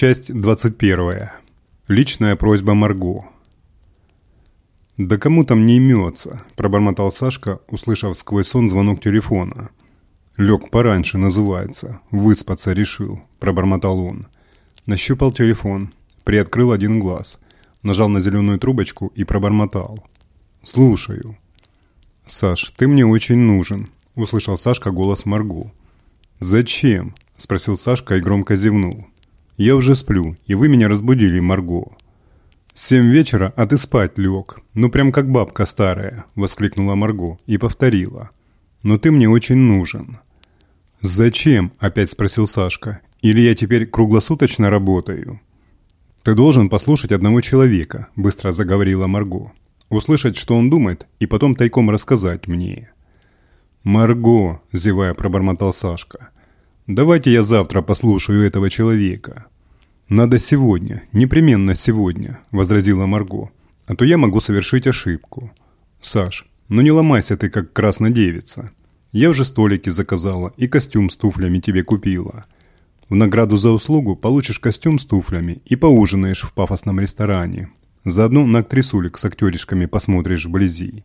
Часть 21. Личная просьба Марго. «Да кому там не имется?» – пробормотал Сашка, услышав сквозь сон звонок телефона. «Лег пораньше, называется. Выспаться решил», – пробормотал он. Нащупал телефон, приоткрыл один глаз, нажал на зеленую трубочку и пробормотал. «Слушаю». «Саш, ты мне очень нужен», – услышал Сашка голос Марго. «Зачем?» – спросил Сашка и громко зевнул. Я уже сплю, и вы меня разбудили, Марго». «Семь вечера, а ты спать лег. Ну прям как бабка старая», — воскликнула Марго и повторила. «Но ты мне очень нужен». «Зачем?» — опять спросил Сашка. «Или я теперь круглосуточно работаю?» «Ты должен послушать одного человека», — быстро заговорила Марго. «Услышать, что он думает, и потом тайком рассказать мне». «Марго», — зевая пробормотал Сашка, Давайте я завтра послушаю этого человека». «Надо сегодня, непременно сегодня», — возразила Марго. «А то я могу совершить ошибку». «Саш, ну не ломайся ты, как краснодевица. Я уже столики заказала и костюм с туфлями тебе купила. В награду за услугу получишь костюм с туфлями и поужинаешь в пафосном ресторане. Заодно на актрисулик с актеришками посмотришь вблизи».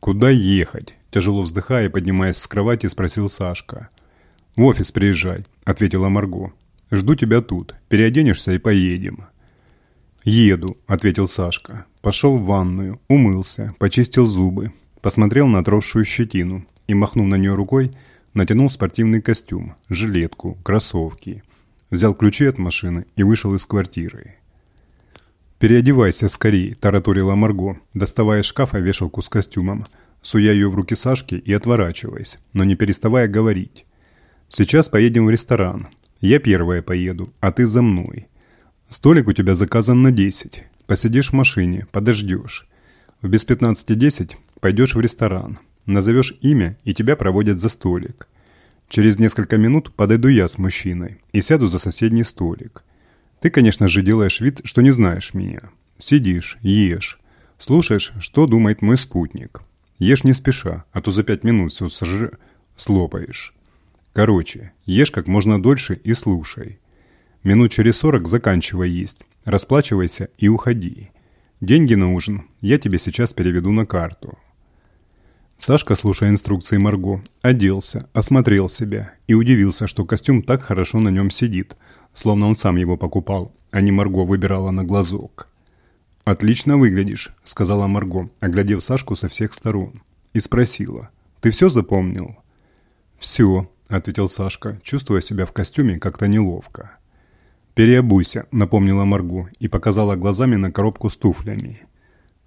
«Куда ехать?» – тяжело вздыхая поднимаясь с кровати, спросил Сашка. «В офис приезжай», — ответила Марго. «Жду тебя тут. Переоденешься и поедем». «Еду», — ответил Сашка. Пошел в ванную, умылся, почистил зубы, посмотрел на отросшую щетину и, махнув на нее рукой, натянул спортивный костюм, жилетку, кроссовки. Взял ключи от машины и вышел из квартиры. «Переодевайся скорее», – тараторила Марго, доставая из шкафа вешалку с костюмом, суя ее в руки Сашки и отворачиваясь, но не переставая говорить. Сейчас поедем в ресторан. Я первая поеду, а ты за мной. Столик у тебя заказан на 10. Посидишь в машине, подождешь. В без 15.10 пойдешь в ресторан. Назовешь имя, и тебя проводят за столик. Через несколько минут подойду я с мужчиной и сяду за соседний столик. Ты, конечно же, делаешь вид, что не знаешь меня. Сидишь, ешь, слушаешь, что думает мой спутник. Ешь не спеша, а то за пять минут все сожр... слопаешь. Короче, ешь как можно дольше и слушай. Минут через сорок заканчивай есть, расплачивайся и уходи. Деньги на ужин я тебе сейчас переведу на карту». Сашка, слушая инструкции Марго, оделся, осмотрел себя и удивился, что костюм так хорошо на нем сидит, словно он сам его покупал, а не Марго выбирала на глазок. «Отлично выглядишь», — сказала Марго, оглядев Сашку со всех сторон, и спросила, «Ты все запомнил?» «Все», — ответил Сашка, чувствуя себя в костюме как-то неловко. «Переобуйся», — напомнила Марго и показала глазами на коробку с туфлями.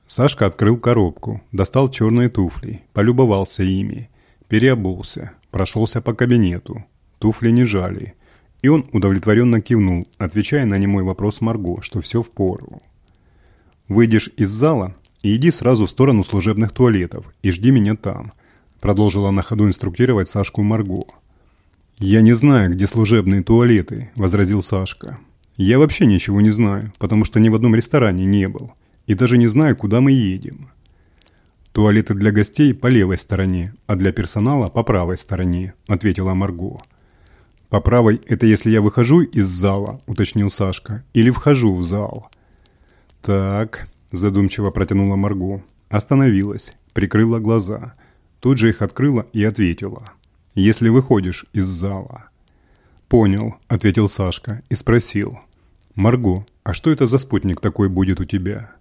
Сашка открыл коробку, достал черные туфли, полюбовался ими, переобулся, прошелся по кабинету. Туфли не жали. И он удовлетворенно кивнул, отвечая на немой вопрос Марго, что все в пору. «Выйдешь из зала и иди сразу в сторону служебных туалетов и жди меня там», продолжила на ходу инструктировать Сашку Марго. «Я не знаю, где служебные туалеты», – возразил Сашка. «Я вообще ничего не знаю, потому что ни в одном ресторане не был. И даже не знаю, куда мы едем». «Туалеты для гостей по левой стороне, а для персонала по правой стороне», – ответила Марго. «По правой – это если я выхожу из зала», – уточнил Сашка, – «или вхожу в зал». «Так», – задумчиво протянула Марго. Остановилась, прикрыла глаза. Тут же их открыла и ответила – если выходишь из зала». «Понял», — ответил Сашка и спросил. «Марго, а что это за спутник такой будет у тебя?»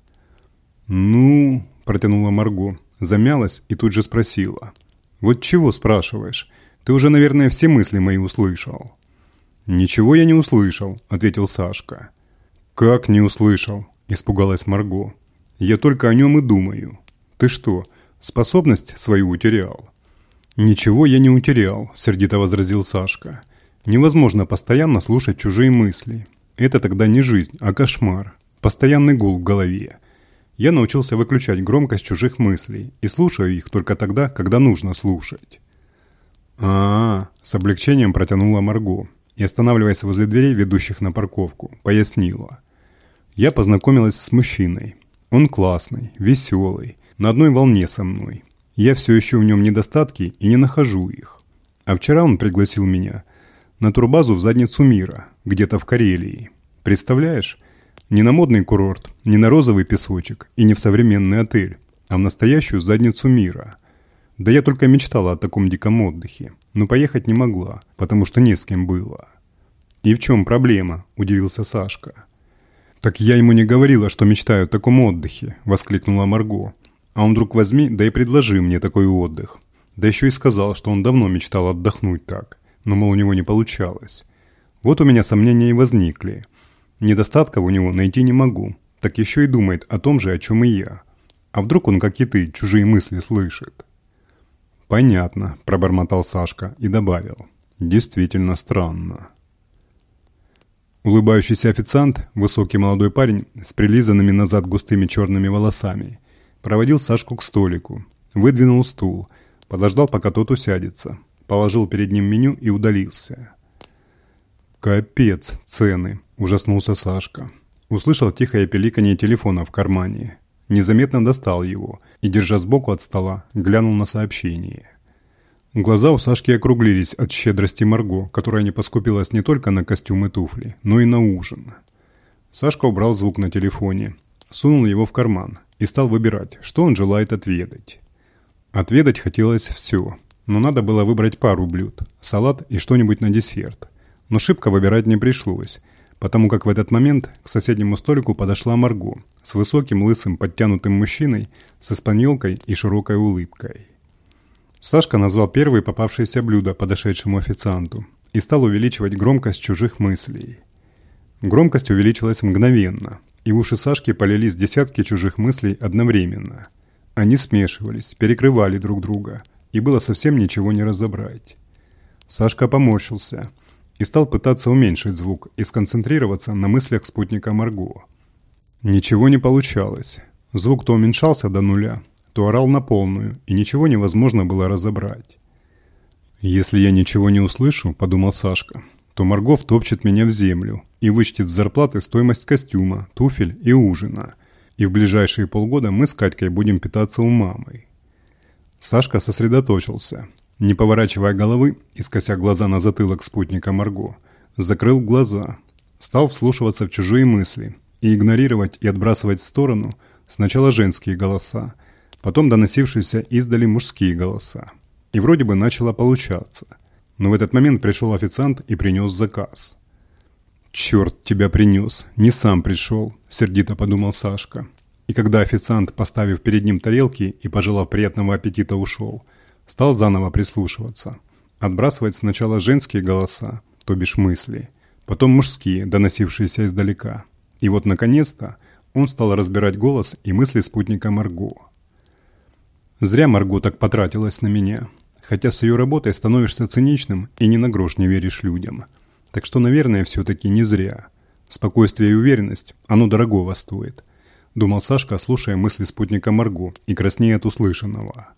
«Ну...» – протянула Марго, замялась и тут же спросила. «Вот чего спрашиваешь? Ты уже, наверное, все мысли мои услышал». «Ничего я не услышал», – ответил Сашка. «Как не услышал?» – испугалась Марго. «Я только о нем и думаю. Ты что, способность свою утерял?» «Ничего я не утерял», – сердито возразил Сашка. «Невозможно постоянно слушать чужие мысли. Это тогда не жизнь, а кошмар. Постоянный гул в голове. Я научился выключать громкость чужих мыслей и слушаю их только тогда, когда нужно слушать». А, -а, -а с облегчением протянула Марго и, останавливаясь возле дверей, ведущих на парковку, пояснила. «Я познакомилась с мужчиной. Он классный, веселый, на одной волне со мной. Я все ищу в нем недостатки и не нахожу их. А вчера он пригласил меня на турбазу в задницу мира, где-то в Карелии. Представляешь? Не на модный курорт, не на розовый песочек и не в современный отель, а в настоящую задницу мира. Да я только мечтала о таком диком отдыхе, но поехать не могла, потому что не с кем было. «И в чем проблема?» – удивился Сашка. «Так я ему не говорила, что мечтаю о таком отдыхе», – воскликнула Марго. «А он вдруг возьми, да и предложи мне такой отдых. Да еще и сказал, что он давно мечтал отдохнуть так, но, мол, у него не получалось. Вот у меня сомнения и возникли. Недостатков у него найти не могу, так еще и думает о том же, о чем и я. А вдруг он, как и ты, чужие мысли слышит?» «Понятно», – пробормотал Сашка и добавил. «Действительно странно». Улыбающийся официант, высокий молодой парень с прилизанными назад густыми черными волосами, проводил Сашку к столику, выдвинул стул, подождал, пока тот усядется, положил перед ним меню и удалился. «Капец, цены!» – ужаснулся Сашка. Услышал тихое пеликанье телефона в кармане. Незаметно достал его и, держа сбоку от стола, глянул на сообщение. Глаза у Сашки округлились от щедрости Марго, которая не поскупилась не только на костюм и туфли, но и на ужин. Сашка убрал звук на телефоне, сунул его в карман и стал выбирать, что он желает отведать. Отведать хотелось все, но надо было выбрать пару блюд, салат и что-нибудь на десерт. Но шибко выбирать не пришлось, потому как в этот момент к соседнему столику подошла Марго с высоким, лысым, подтянутым мужчиной с испаньолкой и широкой улыбкой. Сашка назвал первые попавшиеся блюда подошедшему официанту и стал увеличивать громкость чужих мыслей. Громкость увеличилась мгновенно, и в уши Сашки полились десятки чужих мыслей одновременно. Они смешивались, перекрывали друг друга, и было совсем ничего не разобрать. Сашка поморщился и стал пытаться уменьшить звук и сконцентрироваться на мыслях спутника Марго. Ничего не получалось. Звук то уменьшался до нуля, то орал на полную, и ничего невозможно было разобрать. «Если я ничего не услышу», — подумал Сашка, то Марго втопчет меня в землю и вычтет с зарплаты стоимость костюма, туфель и ужина. И в ближайшие полгода мы с Катькой будем питаться у мамы. Сашка сосредоточился, не поворачивая головы и скося глаза на затылок спутника Марго, закрыл глаза, стал вслушиваться в чужие мысли и игнорировать и отбрасывать в сторону сначала женские голоса, потом доносившиеся издали мужские голоса. И вроде бы начало получаться. Но в этот момент пришел официант и принес заказ. «Черт тебя принес, не сам пришел», – сердито подумал Сашка. И когда официант, поставив перед ним тарелки и пожелав приятного аппетита, ушел, стал заново прислушиваться. Отбрасывать сначала женские голоса, то бишь мысли, потом мужские, доносившиеся издалека. И вот, наконец-то, он стал разбирать голос и мысли спутника Марго. Зря Марго так потратилась на меня. Хотя с ее работой становишься циничным и ни на грош не веришь людям. Так что, наверное, все-таки не зря. Спокойствие и уверенность, оно дорогого стоит. Думал Сашка, слушая мысли спутника Марго и краснея от услышанного.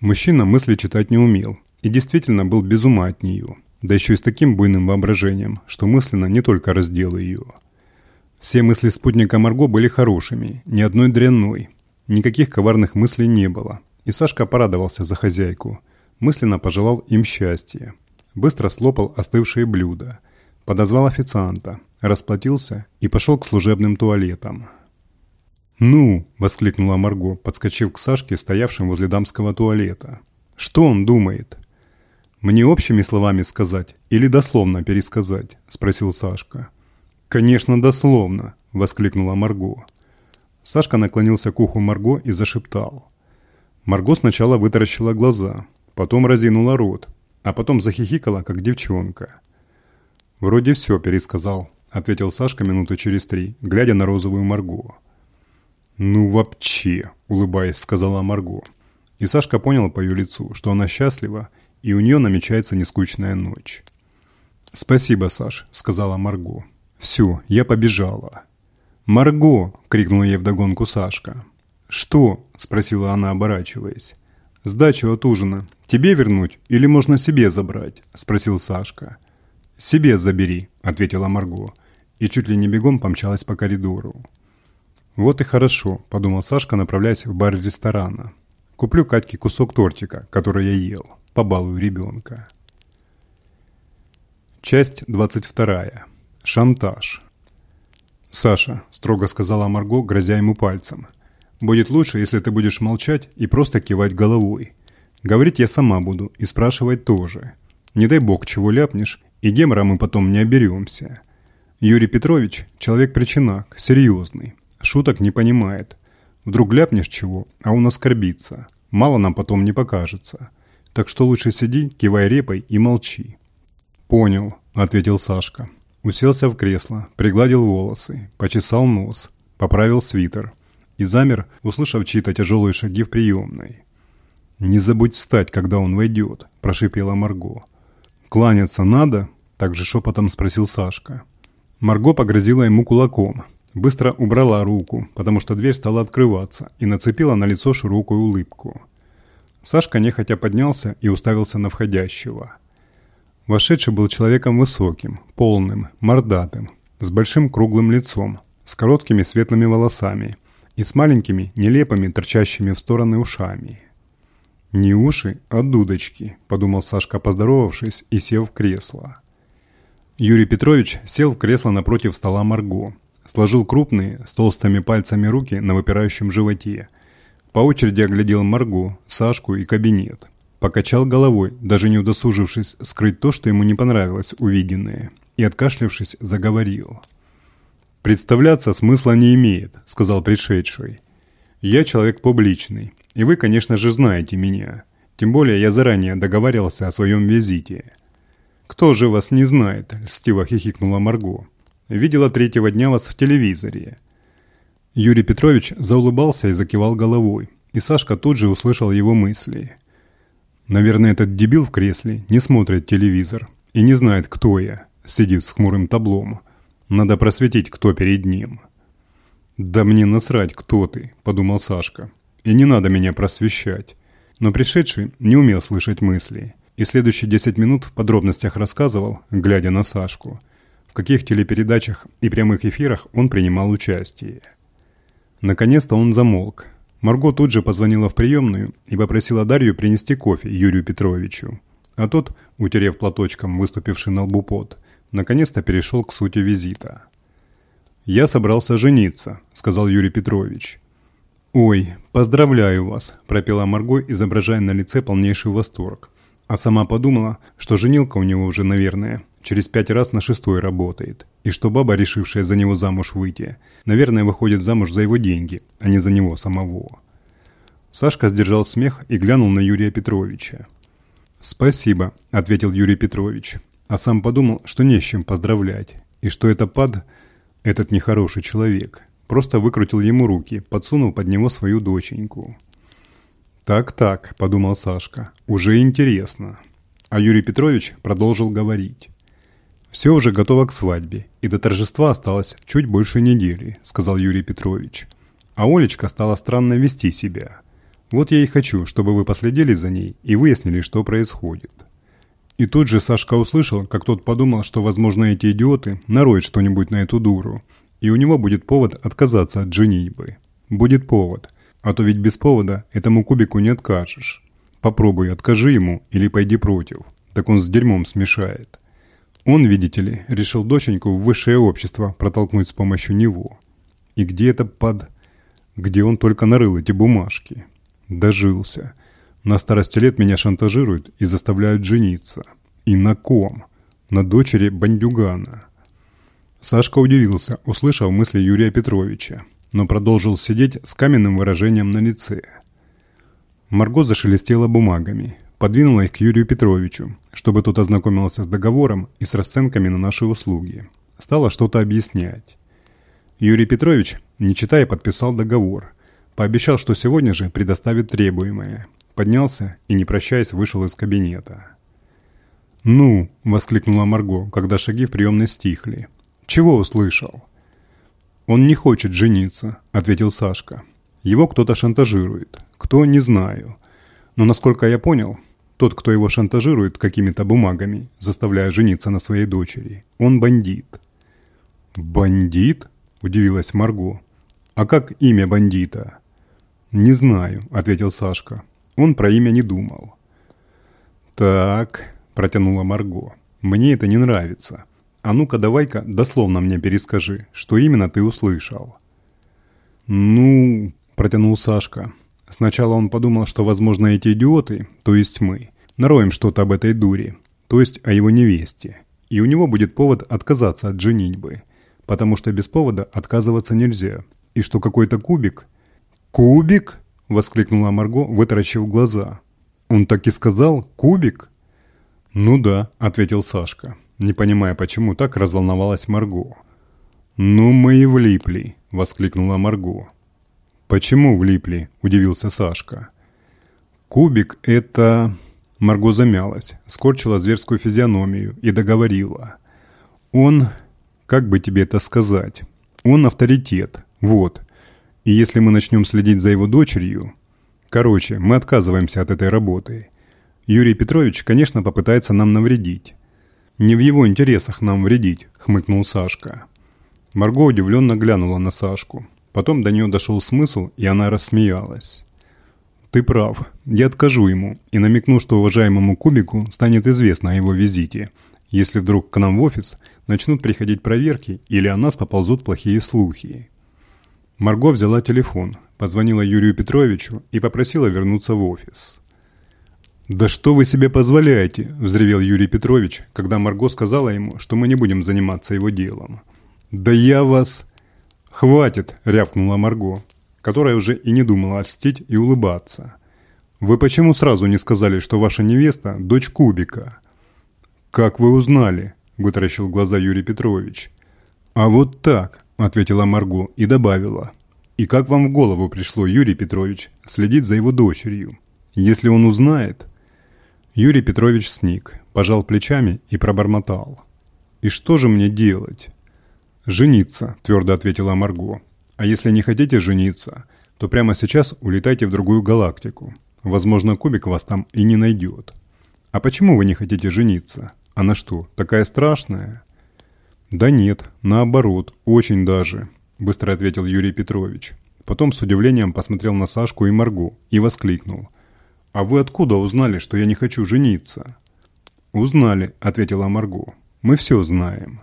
Мужчина мысли читать не умел и действительно был без ума от нее. Да еще и с таким буйным воображением, что мысленно не только раздел ее. Все мысли спутника Марго были хорошими, ни одной дрянной, Никаких коварных мыслей не было, и Сашка порадовался за хозяйку. Мысленно пожелал им счастья. Быстро слопал остывшие блюда. Подозвал официанта, расплатился и пошел к служебным туалетам. «Ну!» – воскликнула Марго, подскочив к Сашке, стоявшим возле дамского туалета. «Что он думает?» «Мне общими словами сказать или дословно пересказать?» – спросил Сашка. «Конечно, дословно!» – воскликнула Марго. Сашка наклонился к уху Марго и зашептал. Марго сначала вытаращила глаза, потом разинула рот, а потом захихикала, как девчонка. «Вроде все пересказал», — ответил Сашка минуты через три, глядя на розовую Марго. «Ну вообще», — улыбаясь, сказала Марго. И Сашка понял по ее лицу, что она счастлива, и у нее намечается нескучная ночь. «Спасибо, Саш», — сказала Марго. «Все, я побежала». «Марго!» – крикнула ей вдогонку Сашка. «Что?» – спросила она, оборачиваясь. «Сдачу от ужина. Тебе вернуть или можно себе забрать?» – спросил Сашка. «Себе забери», – ответила Марго, и чуть ли не бегом помчалась по коридору. «Вот и хорошо», – подумал Сашка, направляясь в бар ресторана. «Куплю Катьке кусок тортика, который я ел. Побалую ребенка». Часть 22. Шантаж. «Саша», — строго сказала Марго, грозя ему пальцем, — «будет лучше, если ты будешь молчать и просто кивать головой. Говорить я сама буду и спрашивать тоже. Не дай бог, чего ляпнешь, и гемора мы потом не оберемся. Юрий Петрович – человек-причинак, серьезный, шуток не понимает. Вдруг ляпнешь чего, а он оскорбится. Мало нам потом не покажется. Так что лучше сиди, кивай репой и молчи». «Понял», – ответил Сашка. Уселся в кресло, пригладил волосы, почесал нос, поправил свитер и замер, услышав чьи-то тяжелые шаги в приемной. «Не забудь встать, когда он войдет», – прошипела Марго. «Кланяться надо?» – также шепотом спросил Сашка. Марго погрозила ему кулаком. Быстро убрала руку, потому что дверь стала открываться, и нацепила на лицо широкую улыбку. Сашка нехотя поднялся и уставился на входящего. Вошедший был человеком высоким, полным, мордатым, с большим круглым лицом, с короткими светлыми волосами и с маленькими, нелепыми, торчащими в стороны ушами. «Не уши, а дудочки», – подумал Сашка, поздоровавшись, и сел в кресло. Юрий Петрович сел в кресло напротив стола Марго, сложил крупные, с толстыми пальцами руки на выпирающем животе, по очереди оглядел Марго, Сашку и кабинет. Покачал головой, даже не удосужившись скрыть то, что ему не понравилось увиденное, и, откашлявшись, заговорил. «Представляться смысла не имеет», — сказал пришедший. «Я человек публичный, и вы, конечно же, знаете меня. Тем более я заранее договаривался о своем визите». «Кто же вас не знает?» – льстиво хихикнула Марго. «Видела третьего дня вас в телевизоре». Юрий Петрович заулыбался и закивал головой, и Сашка тут же услышал его мысли. «Наверное, этот дебил в кресле не смотрит телевизор и не знает, кто я, сидит с хмурым таблом. Надо просветить, кто перед ним». «Да мне насрать, кто ты», – подумал Сашка и не надо меня просвещать. Но пришедший не умел слышать мысли, и следующие 10 минут в подробностях рассказывал, глядя на Сашку, в каких телепередачах и прямых эфирах он принимал участие. Наконец-то он замолк. Марго тут же позвонила в приемную и попросила Дарью принести кофе Юрию Петровичу. А тот, утерев платочком выступивший на лбу пот, наконец-то перешел к сути визита. «Я собрался жениться», — сказал Юрий Петрович. «Ой, поздравляю вас», – пропела Марго, изображая на лице полнейший восторг. А сама подумала, что женилка у него уже, наверное, через пять раз на шестой работает, и что баба, решившая за него замуж выйти, наверное, выходит замуж за его деньги, а не за него самого. Сашка сдержал смех и глянул на Юрия Петровича. «Спасибо», – ответил Юрий Петрович, а сам подумал, что не с чем поздравлять, и что это пад, этот нехороший человек, Просто выкрутил ему руки, подсунул под него свою доченьку. «Так-так», – подумал Сашка, – «уже интересно». А Юрий Петрович продолжил говорить. «Все уже готово к свадьбе, и до торжества осталось чуть больше недели», – сказал Юрий Петрович. А Олечка стала странно вести себя. Вот я и хочу, чтобы вы последили за ней и выяснили, что происходит. И тут же Сашка услышал, как тот подумал, что, возможно, эти идиоты нароют что-нибудь на эту дуру – и у него будет повод отказаться от женитьбы. Будет повод. А то ведь без повода этому кубику не откажешь. Попробуй, откажи ему или пойди против. Так он с дерьмом смешает. Он, видите ли, решил доченьку в высшее общество протолкнуть с помощью него. И где это под... Где он только нарыл эти бумажки? Дожился. На старости лет меня шантажируют и заставляют жениться. И на ком? На дочери бандюгана. Сашка удивился, услышав мысли Юрия Петровича, но продолжил сидеть с каменным выражением на лице. Марго зашелестела бумагами, подвинула их к Юрию Петровичу, чтобы тот ознакомился с договором и с расценками на наши услуги. Стала что-то объяснять. Юрий Петрович, не читая, подписал договор. Пообещал, что сегодня же предоставит требуемое. Поднялся и, не прощаясь, вышел из кабинета. «Ну!» – воскликнула Марго, когда шаги в приемной стихли. «Чего услышал?» «Он не хочет жениться», — ответил Сашка. «Его кто-то шантажирует. Кто, не знаю. Но, насколько я понял, тот, кто его шантажирует какими-то бумагами, заставляя жениться на своей дочери, он бандит». «Бандит?» – удивилась Марго. «А как имя бандита?» «Не знаю», – ответил Сашка. Он про имя не думал. «Так», – протянула Марго. «Мне это не нравится. А ну-ка давай-ка дословно мне перескажи, что именно ты услышал». «Ну...» – протянул Сашка. Сначала он подумал, что, возможно, эти идиоты, то есть мы, нароем что-то об этой дуре, то есть о его невесте. И у него будет повод отказаться от женитьбы, потому что без повода отказываться нельзя. И что какой-то кубик... «Кубик?» – воскликнула Марго, вытаращив глаза. «Он так и сказал? Кубик?» «Ну да», – ответил Сашка, не понимая, почему так разволновалась Марго. «Ну мы и влипли», – воскликнула Марго. «Почему влипли?» – удивился Сашка. «Кубик – это...» Марго замялась, скорчила зверскую физиономию и договорила. «Он... как бы тебе это сказать? Он авторитет, вот. И если мы начнем следить за его дочерью... Короче, мы отказываемся от этой работы. Юрий Петрович, конечно, попытается нам навредить. Не в его интересах нам вредить», – хмыкнул Сашка. Марго удивленно глянула на Сашку. Потом до нее дошел смысл, и она рассмеялась. «Ты прав. Я откажу ему и намекну, что уважаемому Кубику станет известно о его визите, если вдруг к нам в офис начнут приходить проверки или о нас поползут плохие слухи». Марго взяла телефон, позвонила Юрию Петровичу и попросила вернуться в офис. «Да что вы себе позволяете?» – взревел Юрий Петрович, когда Марго сказала ему, что мы не будем заниматься его делом. «Да я вас...» «Хватит!» – рявкнула Марго, которая уже и не думала льстить и улыбаться. «Вы почему сразу не сказали, что ваша невеста – дочь Кубика?» «Как вы узнали?» – вытаращил глаза Юрий Петрович. «А вот так», – ответила Марго и добавила. «И как вам в голову пришло, Юрий Петрович, следить за его дочерью? Если он узнает...» Юрий Петрович сник, пожал плечами и пробормотал. «И что же мне делать?» «Жениться», – твердо ответила Марго. «А если не хотите жениться, то прямо сейчас улетайте в другую галактику. Возможно, Кубик вас там и не найдет». «А почему вы не хотите жениться? Она что, такая страшная?» «Да нет, наоборот, очень даже», – быстро ответил Юрий Петрович. Потом с удивлением посмотрел на Сашку и Марго и воскликнул. «А вы откуда узнали, что я не хочу жениться?» «Узнали», — ответила Марго. «Мы все знаем».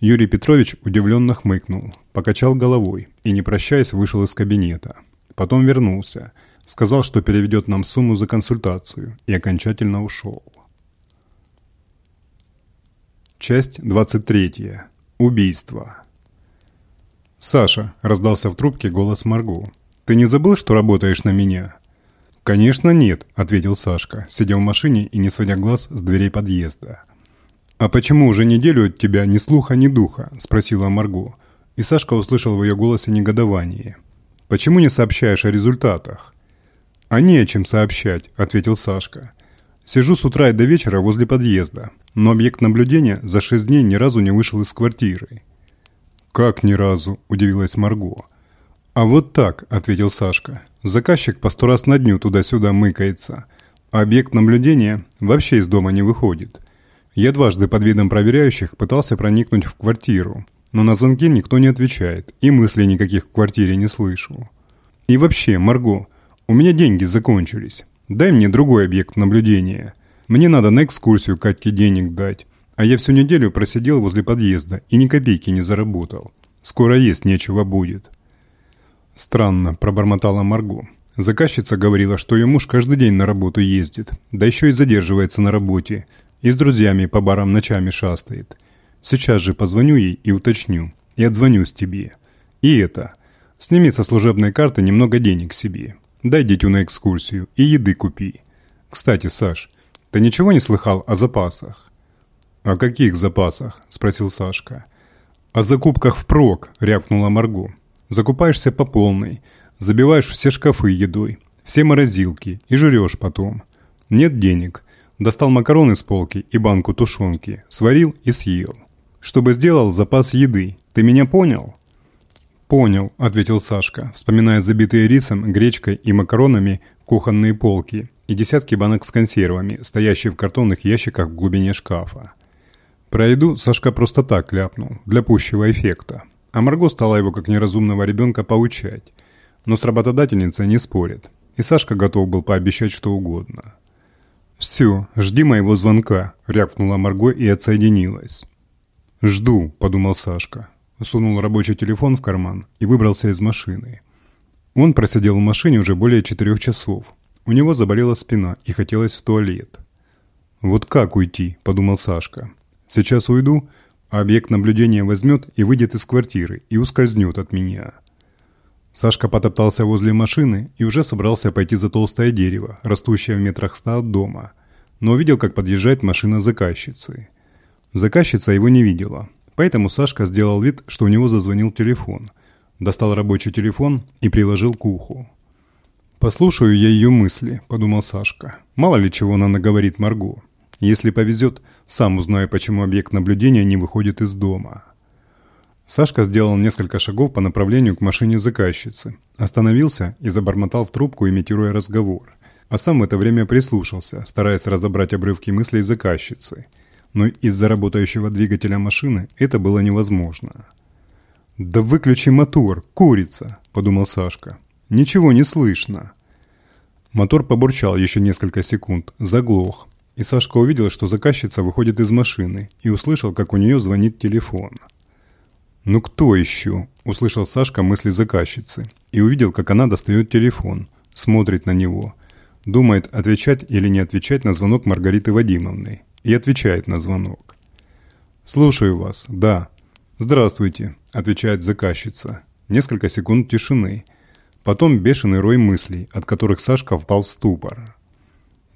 Юрий Петрович удивленно хмыкнул, покачал головой и, не прощаясь, вышел из кабинета. Потом вернулся, сказал, что переведет нам сумму за консультацию и окончательно ушел. Часть 23. Убийство. «Саша», — раздался в трубке голос Марго, — «ты не забыл, что работаешь на меня?» «Конечно нет», — ответил Сашка, сидя в машине и не сводя глаз с дверей подъезда. «А почему уже неделю от тебя ни слуха, ни духа?» — спросила Марго. И Сашка услышал в ее голосе негодование. «Почему не сообщаешь о результатах?» «А не о чем сообщать», — ответил Сашка. «Сижу с утра и до вечера возле подъезда, но объект наблюдения за шесть дней ни разу не вышел из квартиры». «Как ни разу?» – удивилась Марго. «А вот так», – ответил Сашка. «Заказчик по сто раз на дню туда-сюда мыкается, а объект наблюдения вообще из дома не выходит. Я дважды под видом проверяющих пытался проникнуть в квартиру, но на звонки никто не отвечает, и мыслей никаких в квартире не слышу. И вообще, Марго, у меня деньги закончились. Дай мне другой объект наблюдения. Мне надо на экскурсию Катьке денег дать, а я всю неделю просидел возле подъезда и ни копейки не заработал. Скоро есть нечего будет». «Странно», – пробормотала Марго. Заказчица говорила, что ее муж каждый день на работу ездит, да еще и задерживается на работе, и с друзьями по барам ночами шастает. Сейчас же позвоню ей и уточню, и отзвонюсь тебе. И это. Сними со служебной карты немного денег себе. Дай дитю на экскурсию и еды купи. Кстати, Саш, ты ничего не слыхал о запасах?» «О каких запасах?» – спросил Сашка. «О закупках впрок», – рявкнула Марго. Закупаешься по полной, забиваешь все шкафы едой, все морозилки и жрешь потом. Нет денег. Достал макароны с полки и банку тушенки, сварил и съел. Чтобы сделал запас еды. Ты меня понял? «Понял», — ответил Сашка, вспоминая забитые рисом, гречкой и макаронами кухонные полки и десятки банок с консервами, стоящие в картонных ящиках в глубине шкафа. Про еду Сашка просто так ляпнул, для пущего эффекта. А Марго стала его как неразумного ребенка поучать. Но с работодательницей не спорит. И Сашка готов был пообещать что угодно. «Все, жди моего звонка», – рявкнула Марго и отсоединилась. «Жду», — подумал Сашка. Сунул рабочий телефон в карман и выбрался из машины. Он просидел в машине уже более четырех часов. У него заболела спина и хотелось в туалет. «Вот как уйти?» – подумал Сашка. «Сейчас уйду, а объект наблюдения возьмет и выйдет из квартиры и ускользнет от меня». Сашка потоптался возле машины и уже собрался пойти за толстое дерево, растущее в метрах ста от дома, но увидел, как подъезжает машина заказчицы. Заказчица его не видела, поэтому Сашка сделал вид, что у него зазвонил телефон – достал рабочий телефон и приложил к уху. «Послушаю я ее мысли», — подумал Сашка. «Мало ли чего она наговорит Марго. Если повезет, сам узнаю, почему объект наблюдения не выходит из дома». Сашка сделал несколько шагов по направлению к машине заказчицы, остановился и забормотал в трубку, имитируя разговор. А сам в это время прислушался, стараясь разобрать обрывки мыслей заказчицы. Но из-за работающего двигателя машины это было невозможно. «Да выключи мотор, курица!» – подумал Сашка. «Ничего не слышно». Мотор побурчал еще несколько секунд, заглох. И Сашка увидел, что заказчица выходит из машины и услышал, как у нее звонит телефон. «Ну кто еще?» – услышал Сашка мысли заказчицы и увидел, как она достает телефон, смотрит на него, думает, отвечать или не отвечать на звонок Маргариты Вадимовны, и отвечает на звонок. «Слушаю вас, да», «Здравствуйте», — отвечает заказчица. Несколько секунд тишины. Потом бешеный рой мыслей, от которых Сашка впал в ступор.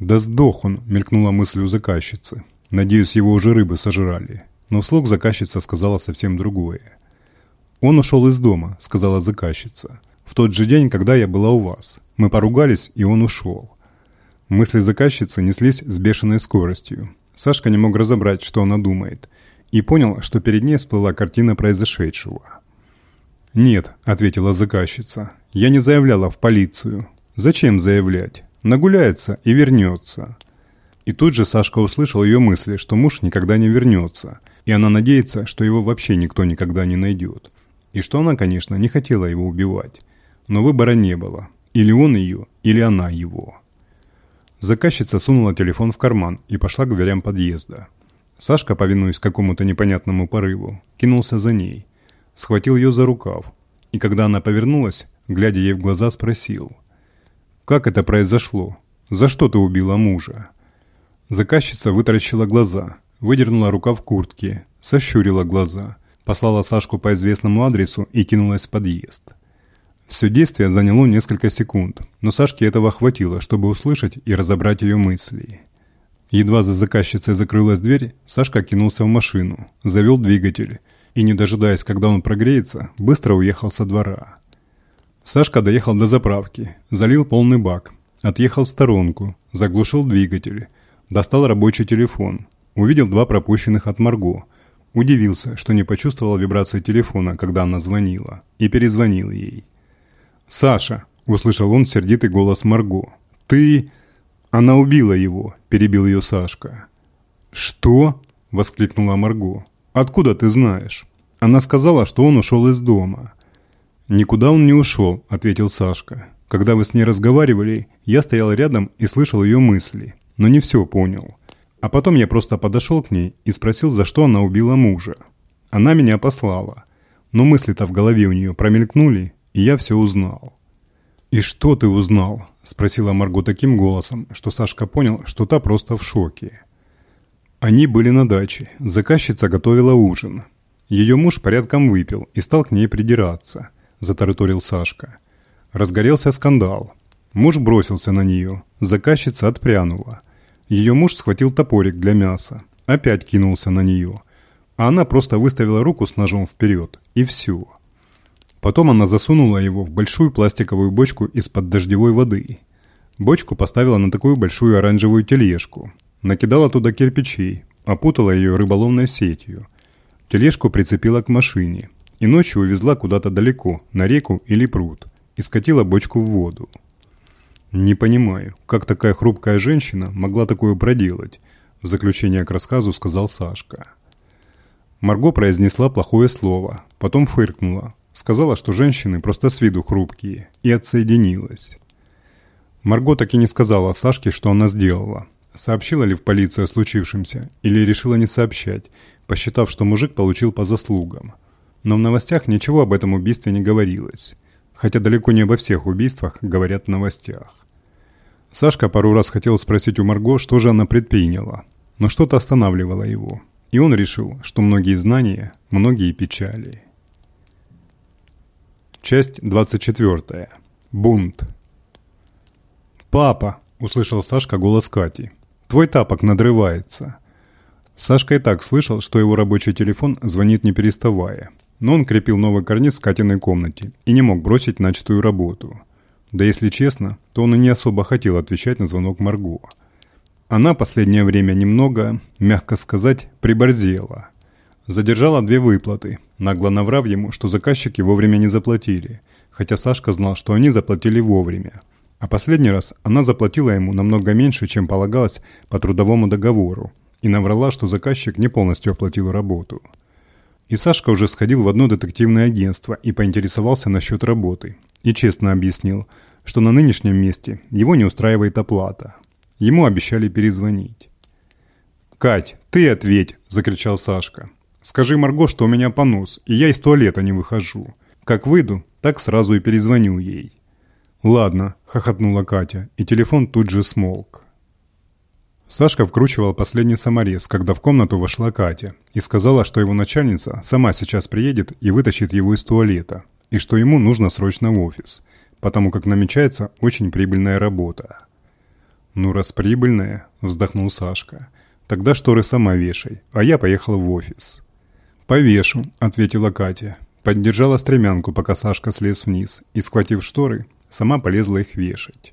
«Да сдох он», — мелькнула мысль у заказчицы. «Надеюсь, его уже рыбы сожрали». Но вслух заказчица сказала совсем другое. «Он ушел из дома», — сказала заказчица. «В тот же день, когда я была у вас. Мы поругались, и он ушел». Мысли заказчицы неслись с бешеной скоростью. Сашка не мог разобрать, что она думает — и понял, что перед ней всплыла картина произошедшего. «Нет», — ответила заказчица, — «я не заявляла в полицию. Зачем заявлять? Нагуляется и вернется». И тут же Сашка услышал ее мысли, что муж никогда не вернется, и она надеется, что его вообще никто никогда не найдет. И что она, конечно, не хотела его убивать. Но выбора не было. Или он ее, или она его. Заказчица сунула телефон в карман и пошла к дверям подъезда. Сашка, повинуясь какому-то непонятному порыву, кинулся за ней, схватил ее за рукав, и когда она повернулась, глядя ей в глаза, спросил. «Как это произошло? За что ты убила мужа?» Заказчица вытаращила глаза, выдернула рукав куртки, сощурила глаза, послала Сашку по известному адресу и кинулась в подъезд. Все действие заняло несколько секунд, но Сашке этого хватило, чтобы услышать и разобрать ее мысли. Едва за заказчицей закрылась дверь, Сашка кинулся в машину, завел двигатель и, не дожидаясь, когда он прогреется, быстро уехал со двора. Сашка доехал до заправки, залил полный бак, отъехал в сторонку, заглушил двигатель, достал рабочий телефон, увидел два пропущенных от Марго, удивился, что не почувствовал вибрации телефона, когда она звонила, и перезвонил ей. «Саша!» – услышал он сердитый голос Марго. «Ты...» «Она убила его», – перебил ее Сашка. «Что?» – воскликнула Марго. «Откуда ты знаешь?» Она сказала, что он ушел из дома. «Никуда он не ушел», – ответил Сашка. «Когда вы с ней разговаривали, я стоял рядом и слышал ее мысли, но не все понял. А потом я просто подошел к ней и спросил, за что она убила мужа. Она меня послала. Но мысли-то в голове у нее промелькнули, и я все узнал». «И что ты узнал?» – спросила Марго таким голосом, что Сашка понял, что та просто в шоке. Они были на даче. Заказчица готовила ужин. Ее муж порядком выпил и стал к ней придираться, затараторил Сашка. Разгорелся скандал. Муж бросился на нее. Заказчица отпрянула. Ее муж схватил топорик для мяса. Опять кинулся на нее. А она просто выставила руку с ножом вперед. И все. Потом она засунула его в большую пластиковую бочку из-под дождевой воды. Бочку поставила на такую большую оранжевую тележку. Накидала туда кирпичей, опутала ее рыболовной сетью. Тележку прицепила к машине и ночью увезла куда-то далеко, на реку или пруд, и скатила бочку в воду. «Не понимаю, как такая хрупкая женщина могла такое проделать?» В заключение к рассказу сказал Сашка. Марго произнесла плохое слово, потом фыркнула, Сказала, что женщины просто с виду хрупкие, и отсоединилась. Марго так и не сказала Сашке, что она сделала. Сообщила ли в полицию о случившемся, или решила не сообщать, посчитав, что мужик получил по заслугам. Но в новостях ничего об этом убийстве не говорилось, хотя далеко не обо всех убийствах говорят в новостях. Сашка пару раз хотел спросить у Марго, что же она предприняла, но что-то останавливало его, и он решил, что многие знания, многие печали. Часть 24. Бунт. «Папа!» – услышал Сашка голос Кати. «Твой тапок надрывается». Сашка и так слышал, что его рабочий телефон звонит не переставая. Но он крепил новый карниз в Катиной комнате и не мог бросить начатую работу. Да если честно, то он и не особо хотел отвечать на звонок Марго. Она последнее время немного, мягко сказать, приборзела. Задержала две выплаты, нагло наврав ему, что заказчики вовремя не заплатили, хотя Сашка знал, что они заплатили вовремя. А последний раз она заплатила ему намного меньше, чем полагалось по трудовому договору, и наврала, что заказчик не полностью оплатил работу. И Сашка уже сходил в одно детективное агентство и поинтересовался насчет работы. И честно объяснил, что на нынешнем месте его не устраивает оплата. Ему обещали перезвонить. «Кать, ты ответь!» – закричал Сашка. «Скажи Марго, что у меня понос, и я из туалета не выхожу. Как выйду, так сразу и перезвоню ей». «Ладно», – хохотнула Катя, и телефон тут же смолк. Сашка вкручивал последний саморез, когда в комнату вошла Катя и сказала, что его начальница сама сейчас приедет и вытащит его из туалета, и что ему нужно срочно в офис, потому как намечается очень прибыльная работа. «Ну, раз прибыльная», – вздохнул Сашка, – «тогда шторы сама вешай, а я поехала в офис». «Повешу», – ответила Катя. Поддержала стремянку, пока Сашка слез вниз, и, схватив шторы, сама полезла их вешать.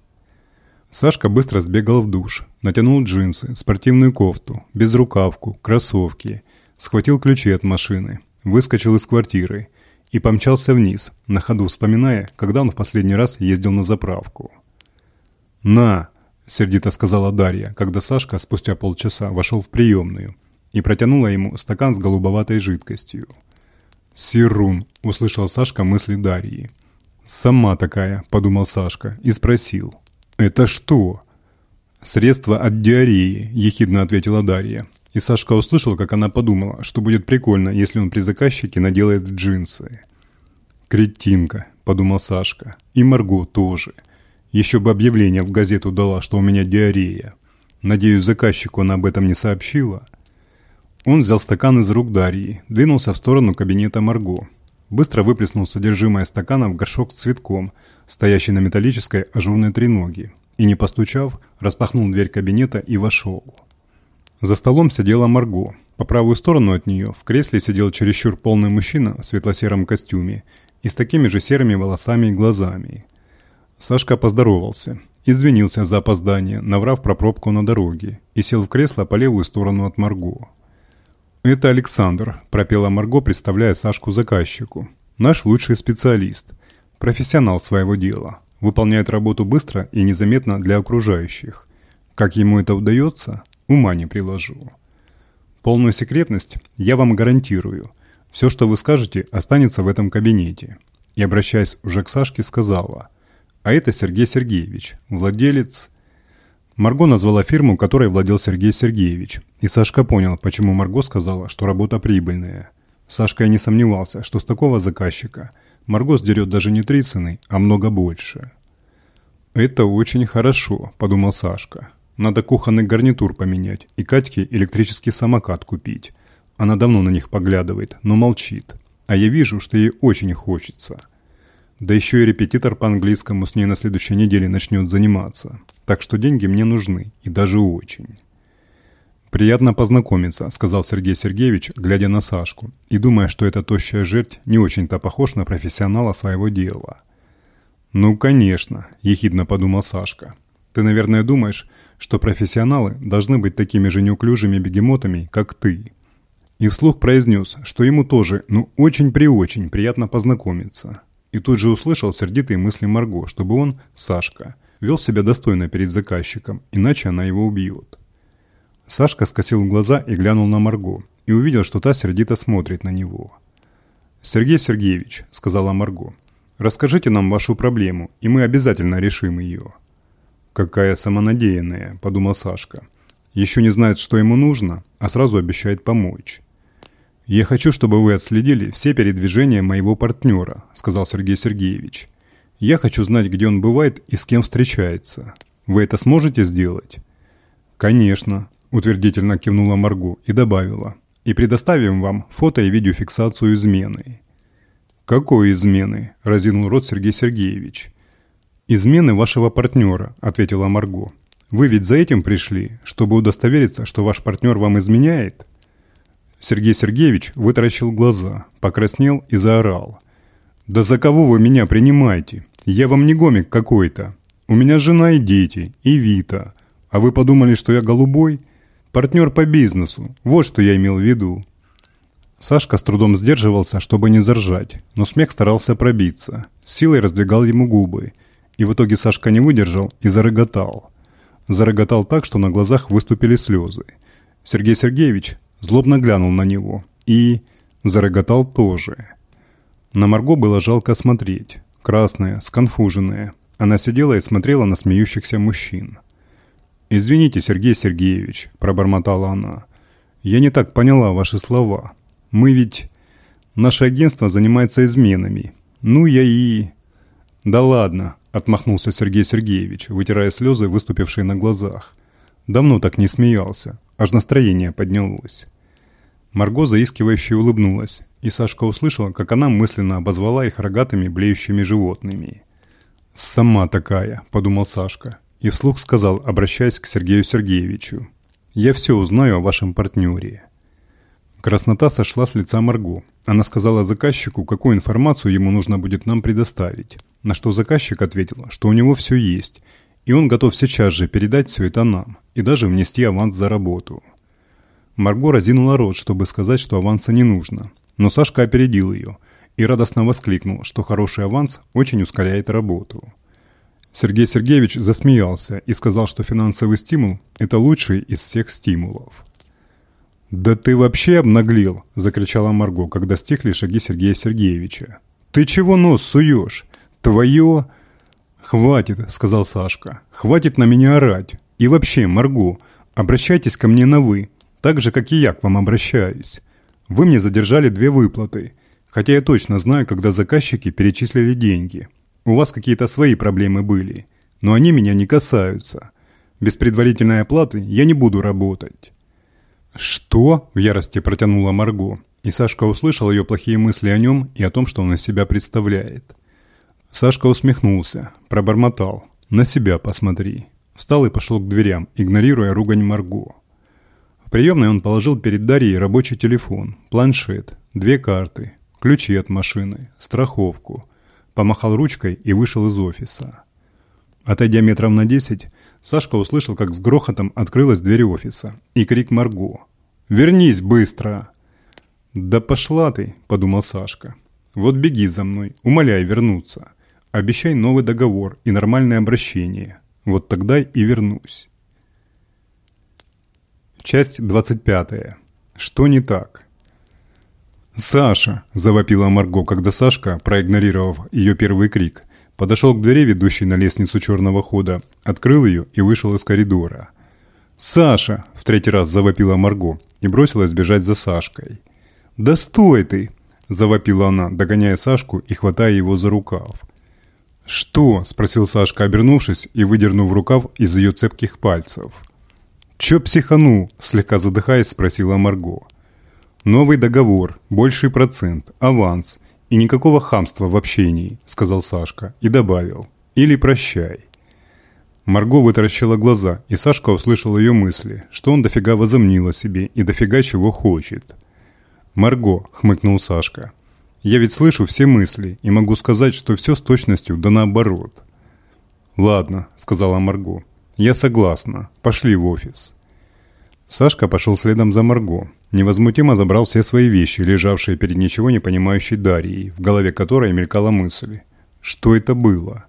Сашка быстро сбегал в душ, натянул джинсы, спортивную кофту, безрукавку, кроссовки, схватил ключи от машины, выскочил из квартиры и помчался вниз, на ходу вспоминая, когда он в последний раз ездил на заправку. «На!» – сердито сказала Дарья, когда Сашка спустя полчаса вошел в приемную и протянула ему стакан с голубоватой жидкостью. «Сирун!» – услышал Сашка мысли Дарьи. «Сама такая», – подумал Сашка и спросил. «Это что?» «Средство от диареи», – ехидно ответила Дарья. И Сашка услышал, как она подумала, что будет прикольно, если он при заказчике наделает джинсы. «Кретинка», – подумал Сашка. «И Марго тоже. Еще бы объявление в газету дала, что у меня диарея. Надеюсь, заказчику она об этом не сообщила». Он взял стакан из рук Дарьи, двинулся в сторону кабинета Марго. Быстро выплеснул содержимое стакана в горшок с цветком, стоящий на металлической ажурной треноге, и, не постучав, распахнул дверь кабинета и вошел. За столом сидела Марго. По правую сторону от нее в кресле сидел чересчур полный мужчина в светло-сером костюме и с такими же серыми волосами и глазами. Сашка поздоровался, извинился за опоздание, наврав про пробку на дороге, и сел в кресло по левую сторону от Марго. «Это Александр», – пропела Марго, представляя Сашку заказчику. «Наш лучший специалист. Профессионал своего дела. Выполняет работу быстро и незаметно для окружающих. Как ему это удается, ума не приложу. Полную секретность я вам гарантирую. Все, что вы скажете, останется в этом кабинете». И, обращаясь уже к Сашке, сказала. «А это Сергей Сергеевич, владелец...» Марго назвала фирму, которой владел Сергей Сергеевич, и Сашка понял, почему Марго сказала, что работа прибыльная. Сашка и не сомневался, что с такого заказчика Марго сдерет даже не три цены, а много больше. «Это очень хорошо», – подумал Сашка. «Надо кухонный гарнитур поменять и Катьке электрический самокат купить. Она давно на них поглядывает, но молчит. А я вижу, что ей очень хочется». Да еще и репетитор по английскому с ней на следующей неделе начнет заниматься. Так что деньги мне нужны, и даже очень. «Приятно познакомиться», — сказал Сергей Сергеевич, глядя на Сашку, и думая, что эта тощая жерть не очень-то похож на профессионала своего дела. «Ну, конечно», — ехидно подумал Сашка. «Ты, наверное, думаешь, что профессионалы должны быть такими же неуклюжими бегемотами, как ты». И вслух произнес, что ему тоже, ну, очень-преочень приятно познакомиться. И тут же услышал сердитые мысли Марго, чтобы он, Сашка, вел себя достойно перед заказчиком, иначе она его убьет. Сашка скосил глаза и глянул на Марго, и увидел, что та сердито смотрит на него. «Сергей Сергеевич», — сказала Марго, — «расскажите нам вашу проблему, и мы обязательно решим ее». «Какая самонадеянная», — подумал Сашка. «Еще не знает, что ему нужно, а сразу обещает помочь». «Я хочу, чтобы вы отследили все передвижения моего партнера», — сказал Сергей Сергеевич. «Я хочу знать, где он бывает и с кем встречается. Вы это сможете сделать?» «Конечно», — утвердительно кивнула Марго и добавила. «И предоставим вам фото и видеофиксацию измены». «Какой измены?» – разинул рот Сергей Сергеевич. «Измены вашего партнера», – ответила Марго. «Вы ведь за этим пришли, чтобы удостовериться, что ваш партнер вам изменяет?» Сергей Сергеевич вытаращил глаза, покраснел и заорал. «Да за кого вы меня принимаете? Я вам не гомик какой-то. У меня жена и дети, и Вита. А вы подумали, что я голубой? Партнер по бизнесу. Вот что я имел в виду». Сашка с трудом сдерживался, чтобы не заржать, но смех старался пробиться. С силой раздвигал ему губы. И в итоге Сашка не выдержал и зарыготал. Зарыготал так, что на глазах выступили слезы. Сергей Сергеевич злобно глянул на него и... зарыготал тоже. На Марго было жалко смотреть. Красная, сконфуженная. Она сидела и смотрела на смеющихся мужчин. «Извините, Сергей Сергеевич», – пробормотала она. «Я не так поняла ваши слова». Мы ведь... Наше агентство занимается изменами. Ну, я и... Да ладно, отмахнулся Сергей Сергеевич, вытирая слезы, выступившие на глазах. Давно так не смеялся, аж настроение поднялось. Марго заискивающе улыбнулась, и Сашка услышала, как она мысленно обозвала их рогатыми блеющими животными. «Сама такая», — подумал Сашка, и вслух сказал, обращаясь к Сергею Сергеевичу. «Я все узнаю о вашем партнере». Краснота сошла с лица Марго. Она сказала заказчику, какую информацию ему нужно будет нам предоставить. На что заказчик ответил, что у него все есть, и он готов сейчас же передать все это нам, и даже внести аванс за работу. Марго разинула рот, чтобы сказать, что аванса не нужно, но Сашка опередил ее и радостно воскликнул, что хороший аванс очень ускоряет работу. Сергей Сергеевич засмеялся и сказал, что финансовый стимул – это лучший из всех стимулов. «Да ты вообще обнаглел!» – закричала Марго, когда стихли шаги Сергея Сергеевича. «Ты чего нос суешь? Твое...» «Хватит», – сказал Сашка. «Хватит на меня орать. И вообще, Марго, обращайтесь ко мне на «вы», так же, как и я к вам обращаюсь. Вы мне задержали две выплаты, хотя я точно знаю, когда заказчики перечислили деньги. У вас какие-то свои проблемы были, но они меня не касаются. Без предварительной оплаты я не буду работать». «Что?» – в ярости протянула Марго, и Сашка услышал ее плохие мысли о нем и о том, что он из себя представляет. Сашка усмехнулся, пробормотал. «На себя посмотри». Встал и пошел к дверям, игнорируя ругань Марго. В приемной он положил перед Дарьей рабочий телефон, планшет, две карты, ключи от машины, страховку. Помахал ручкой и вышел из офиса. Отойдя метров на десять, Сашка услышал, как с грохотом открылась дверь офиса, и крик Марго. «Вернись быстро!» «Да пошла ты!» – подумал Сашка. «Вот беги за мной, умоляй вернуться. Обещай новый договор и нормальное обращение. Вот тогда и вернусь». Часть 25. Что не так? «Саша!» – завопила Марго, когда Сашка, проигнорировав ее первый крик – Подошел к двери, ведущей на лестницу черного хода, открыл ее и вышел из коридора. «Саша!» – в третий раз завопила Марго и бросилась бежать за Сашкой. «Да стой ты!» – завопила она, догоняя Сашку и хватая его за рукав. «Что?» – спросил Сашка, обернувшись и выдернув рукав из ее цепких пальцев. «Чё психанул?» – слегка задыхаясь, спросила Марго. «Новый договор, больший процент, аванс, «И никакого хамства в общении», — сказал Сашка и добавил. «Или прощай». Марго вытаращила глаза, и Сашка услышал ее мысли, что он дофига возомнил о себе и дофига чего хочет. «Марго», — хмыкнул Сашка, — «я ведь слышу все мысли и могу сказать, что все с точностью да наоборот». «Ладно», — сказала Марго, — «я согласна. Пошли в офис». Сашка пошел следом за Марго, невозмутимо забрал все свои вещи, лежавшие перед ничего не понимающей Дарьей, в голове которой мелькала мысль. Что это было?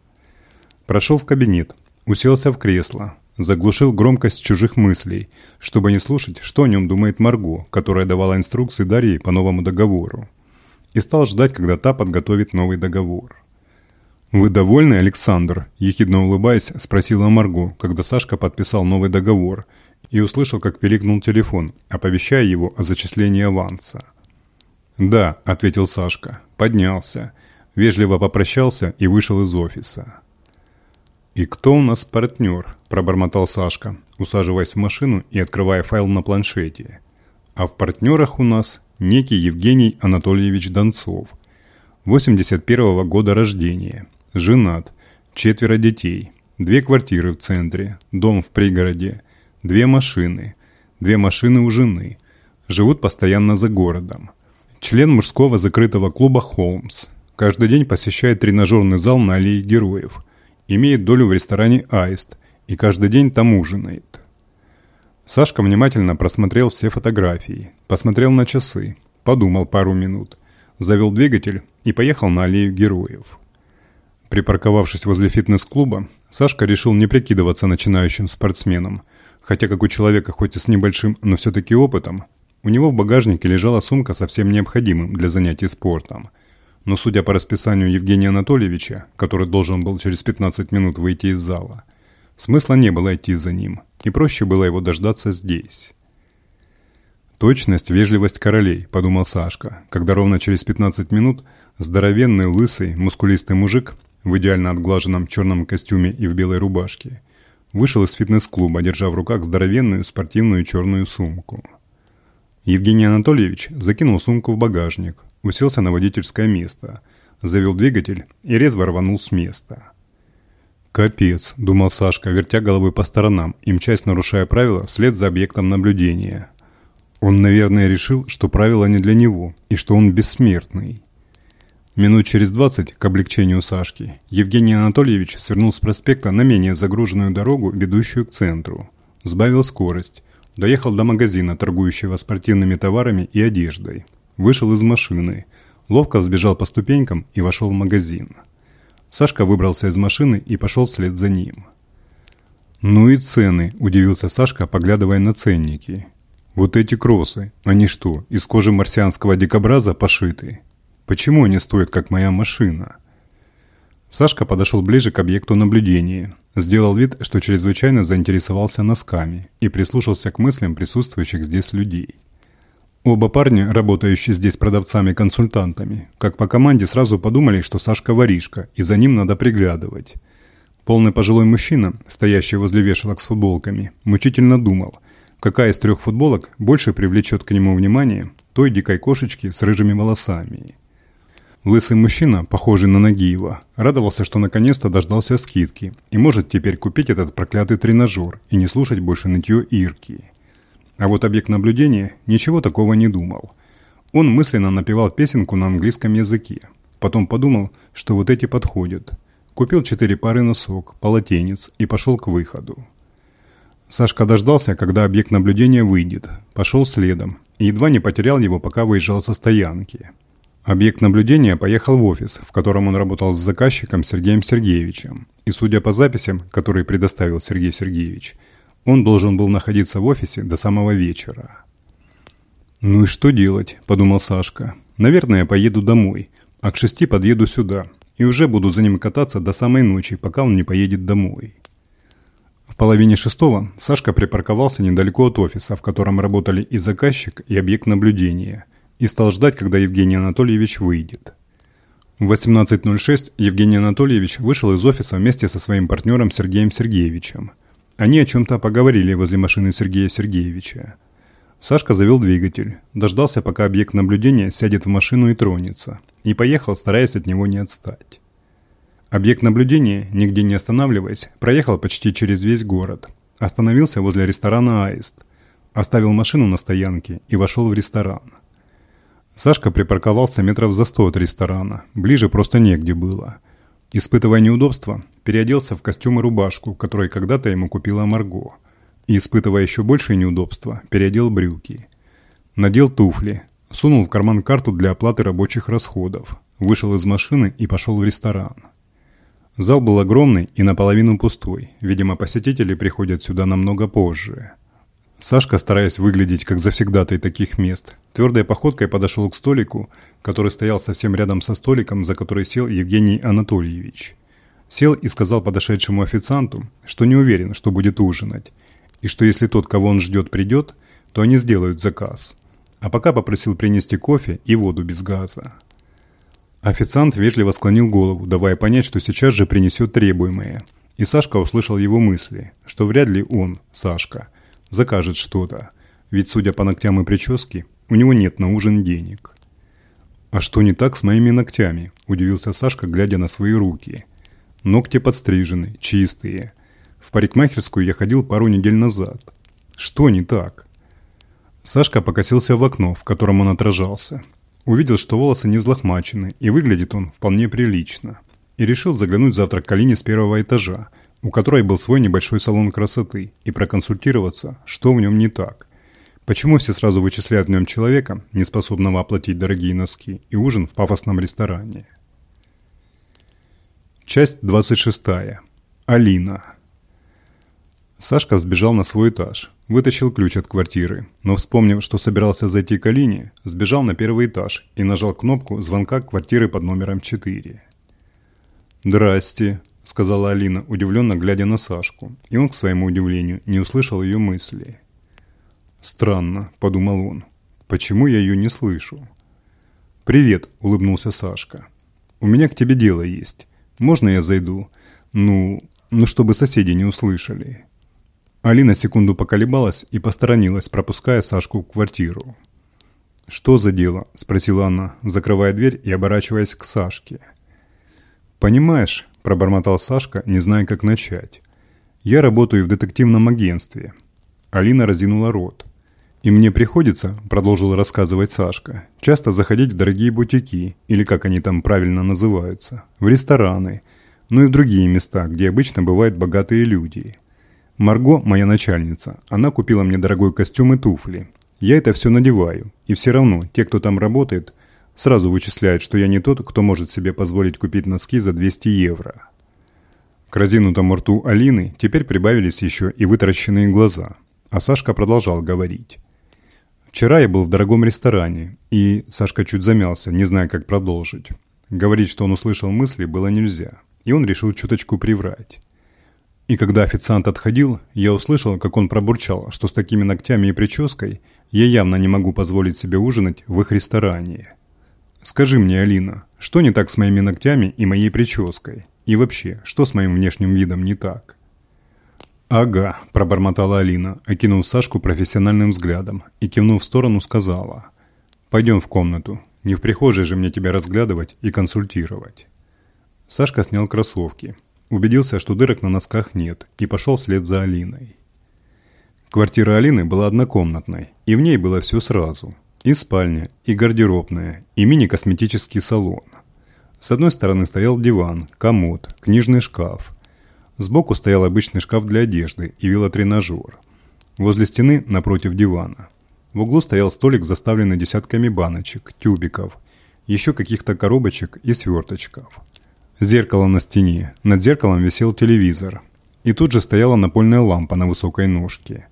Прошел в кабинет, уселся в кресло, заглушил громкость чужих мыслей, чтобы не слушать, что о нем думает Марго, которая давала инструкции Дарье по новому договору. И стал ждать, когда та подготовит новый договор. «Вы довольны, Александр?» – ехидно улыбаясь, спросила Марго, когда Сашка подписал новый договор – и услышал, как пиликнул телефон, оповещая его о зачислении аванса. «Да», — ответил Сашка. Поднялся. Вежливо попрощался и вышел из офиса. «И кто у нас партнер?» – пробормотал Сашка, усаживаясь в машину и открывая файл на планшете. «А в партнерах у нас некий Евгений Анатольевич Донцов. 81-го года рождения. Женат. Четверо детей. Две квартиры в центре. Дом в пригороде. Две машины. Две машины у жены. Живут постоянно за городом. Член мужского закрытого клуба «Холмс». Каждый день посещает тренажерный зал на аллее героев. Имеет долю в ресторане «Аист» и каждый день там ужинает. Сашка внимательно просмотрел все фотографии, посмотрел на часы, подумал пару минут, завел двигатель и поехал на аллею героев. Припарковавшись возле фитнес-клуба, Сашка решил не прикидываться начинающим спортсменом, хотя как у человека хоть и с небольшим, но все-таки опытом, у него в багажнике лежала сумка со всем необходимым для занятий спортом – но судя по расписанию Евгения Анатольевича, который должен был через 15 минут выйти из зала, смысла не было идти за ним, и проще было его дождаться здесь. «Точность, вежливость королей», – подумал Сашка, когда ровно через 15 минут здоровенный, лысый, мускулистый мужик в идеально отглаженном черном костюме и в белой рубашке вышел из фитнес-клуба, держа в руках здоровенную спортивную черную сумку. Евгений Анатольевич закинул сумку в багажник, уселся на водительское место, завел двигатель и резво рванул с места. «Капец», — думал Сашка, вертя головой по сторонам и мчась, нарушая правила, вслед за объектом наблюдения. Он, наверное, решил, что правила не для него и что он бессмертный. Минут через двадцать, к облегчению Сашки, Евгений Анатольевич свернул с проспекта на менее загруженную дорогу, ведущую к центру. Сбавил скорость. Доехал до магазина, торгующего спортивными товарами и одеждой. Вышел из машины, ловко взбежал по ступенькам и вошел в магазин. Сашка выбрался из машины и пошел вслед за ним. «Ну и цены», – удивился Сашка, поглядывая на ценники. «Вот эти кроссы, они что, из кожи марсианского дикобраза пошиты? Почему они стоят, как моя машина?» Сашка подошел ближе к объекту наблюдения, сделал вид, что чрезвычайно заинтересовался носками и прислушался к мыслям присутствующих здесь людей. Оба парня, работающие здесь продавцами-консультантами, как по команде сразу подумали, что Сашка воришка, и за ним надо приглядывать. Полный пожилой мужчина, стоящий возле вешалок с футболками, мучительно думал, какая из трех футболок больше привлечет к нему внимание той дикой кошечки с рыжими волосами. Лысый мужчина, похожий на Нагиева, радовался, что наконец-то дождался скидки и может теперь купить этот проклятый тренажер и не слушать больше нытье Ирки. А вот объект наблюдения ничего такого не думал. Он мысленно напевал песенку на английском языке. Потом подумал, что вот эти подходят. Купил четыре пары носок, полотенец и пошел к выходу. Сашка дождался, когда объект наблюдения выйдет, пошел следом и едва не потерял его, пока выезжал со стоянки. Объект наблюдения поехал в офис, в котором он работал с заказчиком Сергеем Сергеевичем. И судя по записям, которые предоставил Сергей Сергеевич, он должен был находиться в офисе до самого вечера. «Ну и что делать?» – подумал Сашка. «Наверное, поеду домой, а к шести подъеду сюда, и уже буду за ним кататься до самой ночи, пока он не поедет домой». В половине шестого Сашка припарковался недалеко от офиса, в котором работали и заказчик, и объект наблюдения, и стал ждать, когда Евгений Анатольевич выйдет. В 18.06 Евгений Анатольевич вышел из офиса вместе со своим партнером Сергеем Сергеевичем – они о чем-то поговорили возле машины Сергея Сергеевича. Сашка завел двигатель, дождался, пока объект наблюдения сядет в машину и тронется, и поехал, стараясь от него не отстать. Объект наблюдения, нигде не останавливаясь, проехал почти через весь город. Остановился возле ресторана «Аист», оставил машину на стоянке и вошел в ресторан. Сашка припарковался метров за сто от ресторана, ближе просто негде было. Испытывая неудобства, переоделся в костюм и рубашку, которые когда-то ему купила Марго. И, испытывая еще большее неудобства, переодел брюки. Надел туфли, сунул в карман карту для оплаты рабочих расходов, вышел из машины и пошел в ресторан. Зал был огромный и наполовину пустой, видимо, посетители приходят сюда намного позже. Сашка, стараясь выглядеть как завсегдатай таких мест, твердой походкой подошел к столику, который стоял совсем рядом со столиком, за который сел Евгений Анатольевич. Сел и сказал подошедшему официанту, что не уверен, что будет ужинать, и что если тот, кого он ждет, придет, то они сделают заказ. а пока попросил принести кофе и воду без газа. Официант вежливо склонил голову, давая понять, что сейчас же принесет требуемое. И Сашка услышал его мысли, что вряд ли он, Сашка, закажет что-то, ведь, судя по ногтям и прическе, у него нет на ужин денег. «А что не так с моими ногтями?» – удивился Сашка, глядя на свои руки. «Ногти подстрижены, чистые. В парикмахерскую я ходил пару недель назад. Что не так?» Сашка покосился в окно, в котором он отражался. Увидел, что волосы не взлохмачены, и выглядит он вполне прилично. И решил заглянуть завтра к Алине с первого этажа, у которой был свой небольшой салон красоты, и проконсультироваться, что в нем не так. Почему все сразу вычисляют в нем человека, не способного оплатить дорогие носки, и ужин в пафосном ресторане? Часть 26. Алина. Сашка сбежал на свой этаж, вытащил ключ от квартиры, но вспомнив, что собирался зайти к Алине, сбежал на первый этаж и нажал кнопку звонка квартиры под номером 4. «Здрасте», — сказала Алина, удивленно глядя на Сашку, и он, к своему удивлению, не услышал ее мысли. «Странно», — подумал он. «Почему я ее не слышу?» «Привет», — улыбнулся Сашка. «У меня к тебе дело есть. Можно я зайду? Ну, ну чтобы соседи не услышали». Алина секунду поколебалась и посторонилась, пропуская Сашку в квартиру. «Что за дело?» – спросила она, закрывая дверь и оборачиваясь к Сашке. «Понимаешь», – пробормотал Сашка, не зная, как начать. «Я работаю в детективном агентстве». Алина разинула рот. И мне приходится, продолжил рассказывать Сашка, часто заходить в дорогие бутики, или как они там правильно называются, в рестораны, ну и в другие места, где обычно бывают богатые люди. Марго, моя начальница, она купила мне дорогой костюм и туфли. Я это все надеваю, и все равно те, кто там работает, сразу вычисляют, что я не тот, кто может себе позволить купить носки за 200 евро. К разинутому рту Алины теперь прибавились еще и вытаращенные глаза, а Сашка продолжал говорить. Вчера я был в дорогом ресторане, и Сашка чуть замялся, не зная, как продолжить. Говорить, что он услышал мысли, было нельзя, и он решил чуточку приврать. И когда официант отходил, я услышал, как он пробурчал, что с такими ногтями и прической я явно не могу позволить себе ужинать в их ресторане. Скажи мне, Алина, что не так с моими ногтями и моей прической? И вообще, что с моим внешним видом не так? «Ага», – пробормотала Алина, окинув Сашку профессиональным взглядом и кивнув в сторону сказала. «Пойдем в комнату. Не в прихожей же мне тебя разглядывать и консультировать». Сашка снял кроссовки, убедился, что дырок на носках нет, и пошел вслед за Алиной. Квартира Алины была однокомнатной, и в ней было все сразу. И спальня, и гардеробная, и мини-косметический салон. С одной стороны стоял диван, комод, книжный шкаф – Сбоку стоял обычный шкаф для одежды и велотренажер. Возле стены, напротив дивана. В углу стоял столик, заставленный десятками баночек, тюбиков, еще каких-то коробочек и сверточков. Зеркало на стене. Над зеркалом висел телевизор. И тут же стояла напольная лампа на высокой ножке.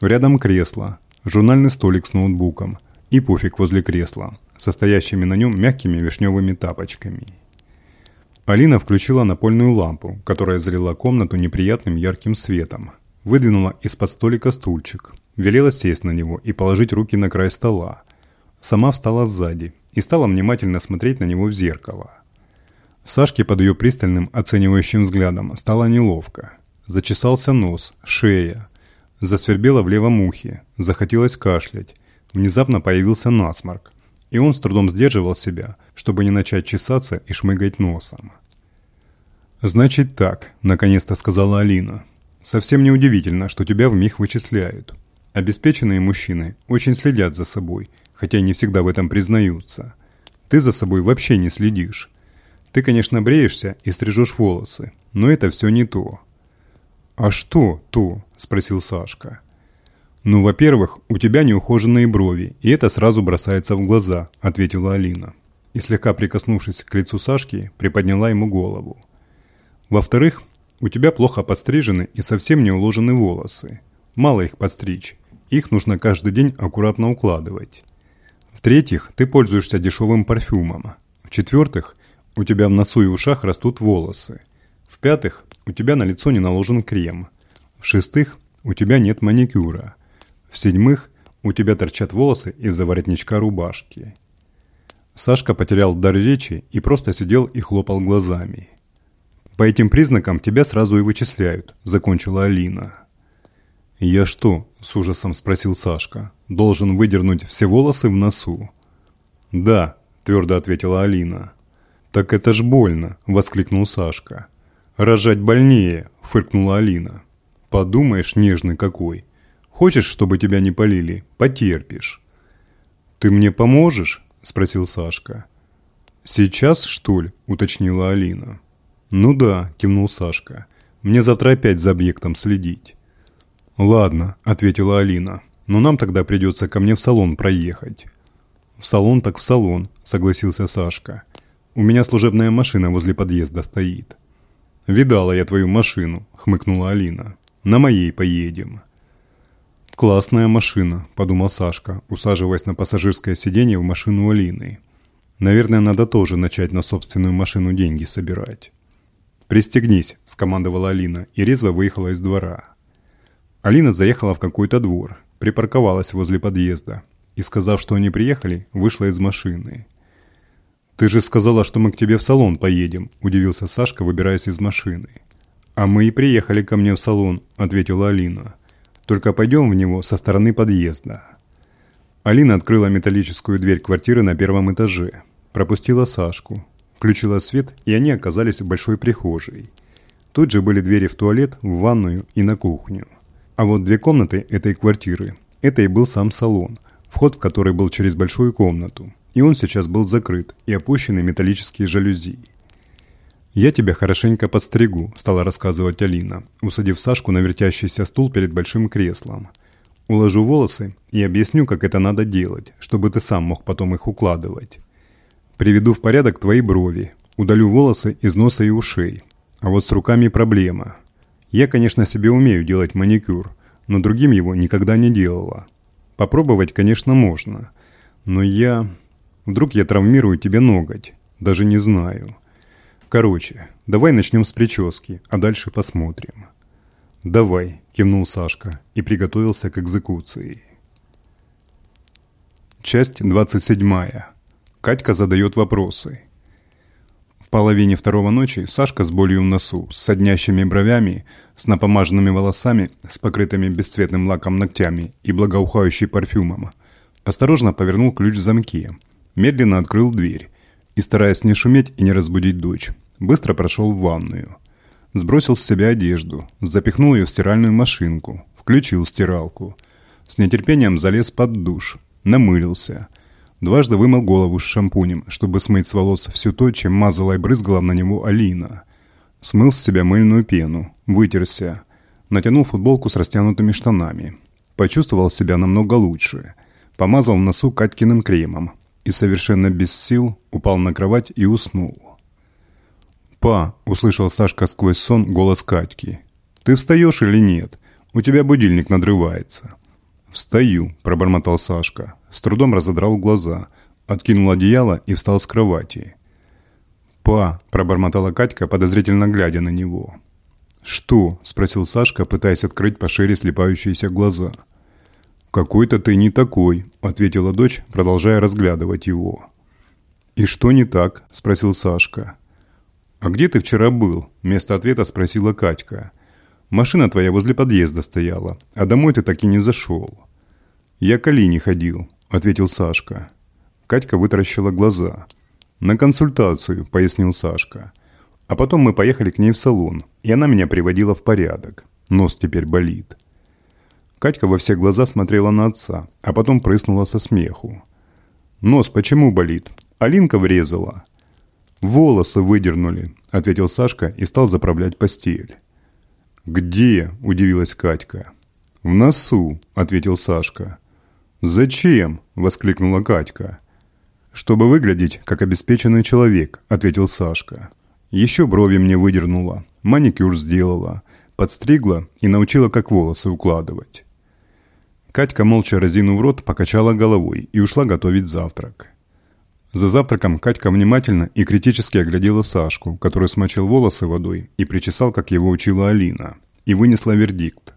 Рядом кресло, журнальный столик с ноутбуком и пуфик возле кресла, состоящими на нем мягкими вишневыми тапочками. Алина включила напольную лампу, которая залила комнату неприятным ярким светом. Выдвинула из-под столика стульчик. Велела сесть на него и положить руки на край стола. Сама встала сзади и стала внимательно смотреть на него в зеркало. Сашке под ее пристальным оценивающим взглядом стало неловко. Зачесался нос, шея. Засвербело в левом ухе. Захотелось кашлять. Внезапно появился насморк и он с трудом сдерживал себя, чтобы не начать чесаться и шмыгать носом. «Значит так», — наконец-то сказала Алина. «Совсем неудивительно, что тебя в миг вычисляют. Обеспеченные мужчины очень следят за собой, хотя не всегда в этом признаются. Ты за собой вообще не следишь. Ты, конечно, бреешься и стрижешь волосы, но это все не то». «А что то?» – спросил Сашка. «Ну, во-первых, у тебя неухоженные брови, и это сразу бросается в глаза», – ответила Алина. И слегка прикоснувшись к лицу Сашки, приподняла ему голову. «Во-вторых, у тебя плохо подстрижены и совсем не уложены волосы. Мало их подстричь, их нужно каждый день аккуратно укладывать. В-третьих, ты пользуешься дешевым парфюмом. В-четвертых, у тебя в носу и ушах растут волосы. В-пятых, у тебя на лицо не наложен крем. В-шестых, у тебя нет маникюра. В-седьмых, У тебя торчат волосы из-за воротничка рубашки». Сашка потерял дар речи и просто сидел и хлопал глазами. «По этим признакам тебя сразу и вычисляют», – закончила Алина. «Я что?» – с ужасом спросил Сашка. «Должен выдернуть все волосы в носу?» «Да», – твердо ответила Алина. «Так это ж больно!» – воскликнул Сашка. «Рожать больнее!» – фыркнула Алина. «Подумаешь, нежный какой! Хочешь, чтобы тебя не полили? Потерпишь!» «Ты мне поможешь?» – спросил Сашка. «Сейчас, что ли?» – уточнила Алина. «Ну да», – кивнул Сашка. «Мне завтра опять за объектом следить». «Ладно», – ответила Алина. «Но нам тогда придется ко мне в салон проехать». «В салон так в салон», – согласился Сашка. У меня служебная машина возле подъезда стоит». «Видала я твою машину», — хмыкнула Алина. «На моей поедем». «Классная машина», — подумал Сашка, усаживаясь на пассажирское сиденье в машину Алины. «Наверное, надо тоже начать на собственную машину деньги собирать». «Пристегнись», — скомандовала Алина и резво выехала из двора. Алина заехала в какой-то двор, припарковалась возле подъезда и, сказав, что они приехали, вышла из машины. «Ты же сказала, что мы к тебе в салон поедем», – удивился Сашка, выбираясь из машины. «А мы и приехали ко мне в салон», – ответила Алина. «Только пойдем в него со стороны подъезда». Алина открыла металлическую дверь квартиры на первом этаже, пропустила Сашку, включила свет, и они оказались в большой прихожей. Тут же были двери в туалет, в ванную и на кухню. А вот две комнаты этой квартиры – это и был сам салон, вход в который был через большую комнату – и он сейчас был закрыт и опущены металлические жалюзи. «Я тебя хорошенько подстригу», – стала рассказывать Алина, усадив Сашку на вертящийся стул перед большим креслом. «Уложу волосы и объясню, как это надо делать, чтобы ты сам мог потом их укладывать. Приведу в порядок твои брови, удалю волосы из носа и ушей. А вот с руками проблема. Я, конечно, себе умею делать маникюр, но другим его никогда не делала. Попробовать, конечно, можно, но я... Вдруг я травмирую тебе ноготь. Даже не знаю. Короче, давай начнем с прически, а дальше посмотрим. «Давай», – кивнул Сашка и приготовился к экзекуции. Часть 27. Катька задает вопросы. В половине второго ночи Сашка с болью в носу, с соднящими бровями, с напомаженными волосами, с покрытыми бесцветным лаком ногтями и благоухающий парфюмом, осторожно повернул ключ в замке – Медленно открыл дверь и, стараясь не шуметь и не разбудить дочь, быстро прошел в ванную. Сбросил с себя одежду, запихнул ее в стиральную машинку, включил стиралку. С нетерпением залез под душ, намылился. Дважды вымыл голову с шампунем, чтобы смыть с волос все то, чем мазала и брызгала на него Алина. Смыл с себя мыльную пену, вытерся. Натянул футболку с растянутыми штанами. Почувствовал себя намного лучше. Помазал носу Катькиным кремом, и совершенно без сил упал на кровать и уснул. «Па!» – услышал Сашка сквозь сон голос Катьки. «Ты встаешь или нет? У тебя будильник надрывается». «Встаю», – пробормотал Сашка. С трудом разодрал глаза, откинул одеяло и встал с кровати. «Па!» – пробормотала Катька, подозрительно глядя на него. «Что?» – спросил Сашка, пытаясь открыть пошире слепающиеся глаза. «Какой-то ты не такой», — ответила дочь, продолжая разглядывать его. «И что не так?» — спросил Сашка. «А где ты вчера был?» — вместо ответа спросила Катька. «Машина твоя возле подъезда стояла, а домой ты так и не зашел». «Я к Алине ходил», — ответил Сашка. Катька вытаращила глаза. «На консультацию», — пояснил Сашка. «А потом мы поехали к ней в салон, и она меня приводила в порядок. Нос теперь болит». Катька во все глаза смотрела на отца, а потом прыснула со смеху. «Нос почему болит? Алинка врезала». «Волосы выдернули», — ответил Сашка и стал заправлять постель. «Где?» – удивилась Катька. «В носу», – ответил Сашка. «Зачем?» – воскликнула Катька. «Чтобы выглядеть, как обеспеченный человек», – ответил Сашка. «Еще брови мне выдернула, маникюр сделала, подстригла и научила, как волосы укладывать». Катька, молча разинув рот, покачала головой и ушла готовить завтрак. За завтраком Катька внимательно и критически оглядела Сашку, который смочил волосы водой и причесал, как его учила Алина, и вынесла вердикт.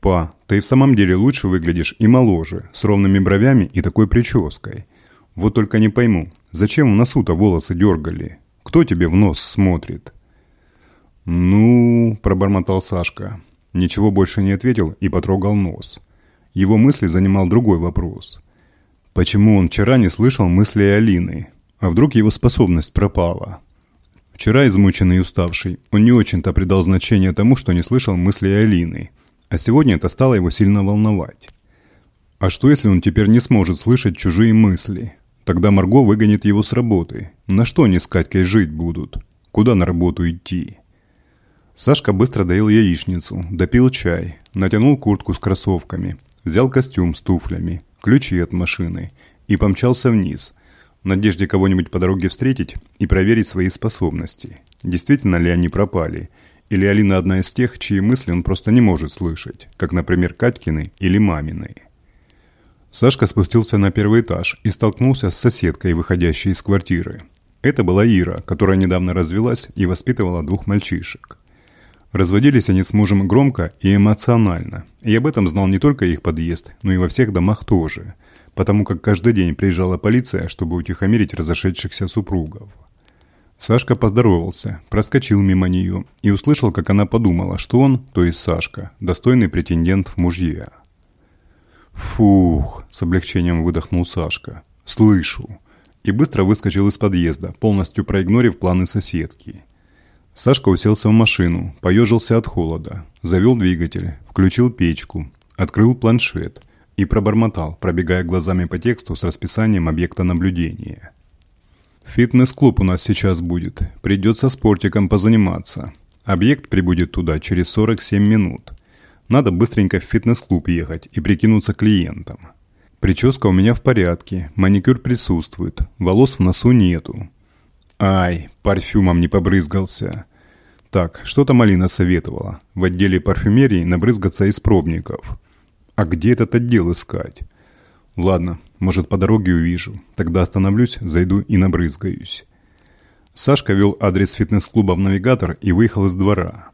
«Па, ты в самом деле лучше выглядишь и моложе, с ровными бровями и такой прической. Вот только не пойму, зачем в носу-то волосы дергали? Кто тебе в нос смотрит?» «Ну...» – пробормотал Сашка. Ничего больше не ответил и потрогал нос. Его мысли занимал другой вопрос. Почему он вчера не слышал мысли Алины? А вдруг его способность пропала? Вчера, измученный и уставший, он не очень-то придал значение тому, что не слышал мысли Алины. А сегодня это стало его сильно волновать. А что, если он теперь не сможет слышать чужие мысли? Тогда Марго выгонит его с работы. На что они с Катькой жить будут? Куда на работу идти? Сашка быстро доел яичницу, допил чай, натянул куртку с кроссовками, взял костюм с туфлями, ключи от машины и помчался вниз, в надежде кого-нибудь по дороге встретить и проверить свои способности. Действительно ли они пропали, или Алина одна из тех, чьи мысли он просто не может слышать, как, например, Катькины или мамины. Сашка спустился на первый этаж и столкнулся с соседкой, выходящей из квартиры. Это была Ира, которая недавно развелась и воспитывала двух мальчишек. Разводились они с мужем громко и эмоционально, и об этом знал не только их подъезд, но и во всех домах тоже, потому как каждый день приезжала полиция, чтобы утихомирить разошедшихся супругов. Сашка поздоровался, проскочил мимо нее и услышал, как она подумала, что он, то есть Сашка, достойный претендент в мужья. «Фух!» – с облегчением выдохнул Сашка. «Слышу!» И быстро выскочил из подъезда, полностью проигнорив планы соседки. Сашка уселся в машину, поежился от холода, завел двигатель, включил печку, открыл планшет и пробормотал, пробегая глазами по тексту с расписанием объекта наблюдения. «Фитнес-клуб у нас сейчас будет. Придется спортиком позаниматься. Объект прибудет туда через 47 минут. Надо быстренько в фитнес-клуб ехать и прикинуться клиентом. Прическа у меня в порядке, маникюр присутствует, волос в носу нету. Ай, парфюмом не побрызгался. Так, что-то Малина советовала. В отделе парфюмерии набрызгаться из пробников. А где этот отдел искать? Ладно, может по дороге увижу. Тогда остановлюсь, зайду и набрызгаюсь. Сашка вел адрес фитнес-клуба в навигатор и выехал из двора.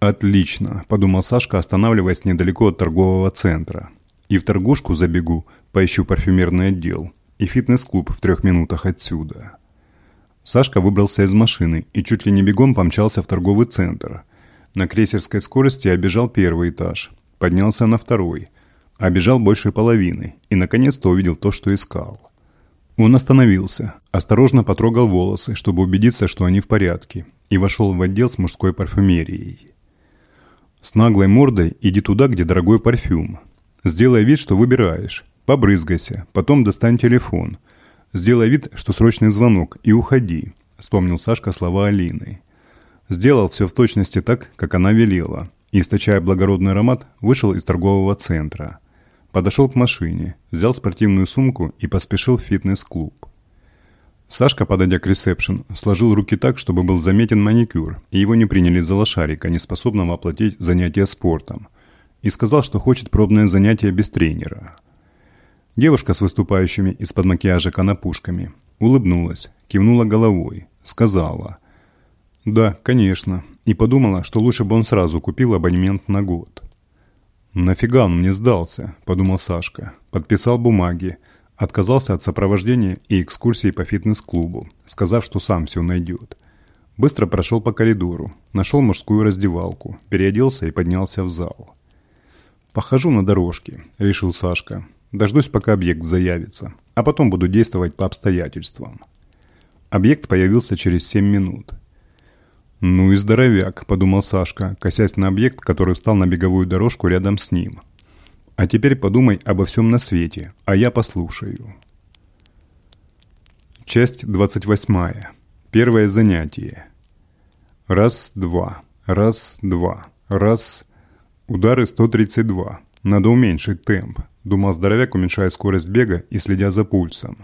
«Отлично», – подумал Сашка, останавливаясь недалеко от торгового центра. «И в торгушку забегу, поищу парфюмерный отдел. И фитнес-клуб в трех минутах отсюда». Сашка выбрался из машины и чуть ли не бегом помчался в торговый центр. На крейсерской скорости обежал первый этаж, поднялся на второй, обежал больше половины и наконец-то увидел то, что искал. Он остановился, осторожно потрогал волосы, чтобы убедиться, что они в порядке, и вошел в отдел с мужской парфюмерией. С наглой мордой иди туда, где дорогой парфюм. Сделай вид, что выбираешь. Побрызгайся, потом достань телефон – «Сделай вид, что срочный звонок, и уходи», — вспомнил Сашка слова Алины. Сделал все в точности так, как она велела, и, источая благородный аромат, вышел из торгового центра. Подошел к машине, взял спортивную сумку и поспешил в фитнес-клуб. Сашка, подойдя к ресепшн, сложил руки так, чтобы был заметен маникюр, и его не приняли за лошарика, неспособного оплатить занятия спортом, и сказал, что хочет пробное занятие без тренера. Девушка с выступающими из-под макияжа конопушками улыбнулась, кивнула головой, сказала «Да, конечно», и подумала, что лучше бы он сразу купил абонемент на год. «Нафига он мне сдался?» – подумал Сашка. Подписал бумаги, отказался от сопровождения и экскурсии по фитнес-клубу, сказав, что сам все найдет. Быстро прошел по коридору, нашел мужскую раздевалку, переоделся и поднялся в зал. «Похожу на дорожке», – решил Сашка. Дождусь, пока объект заявится, а потом буду действовать по обстоятельствам. Объект появился через 7 минут. «Ну и здоровяк», – подумал Сашка, косясь на объект, который встал на беговую дорожку рядом с ним. «А теперь подумай обо всем на свете, а я послушаю». Часть 28. Первое занятие. Раз-два, раз-два, раз. Удары 132. Надо уменьшить темп. Думал здоровяк, уменьшая скорость бега и следя за пульсом.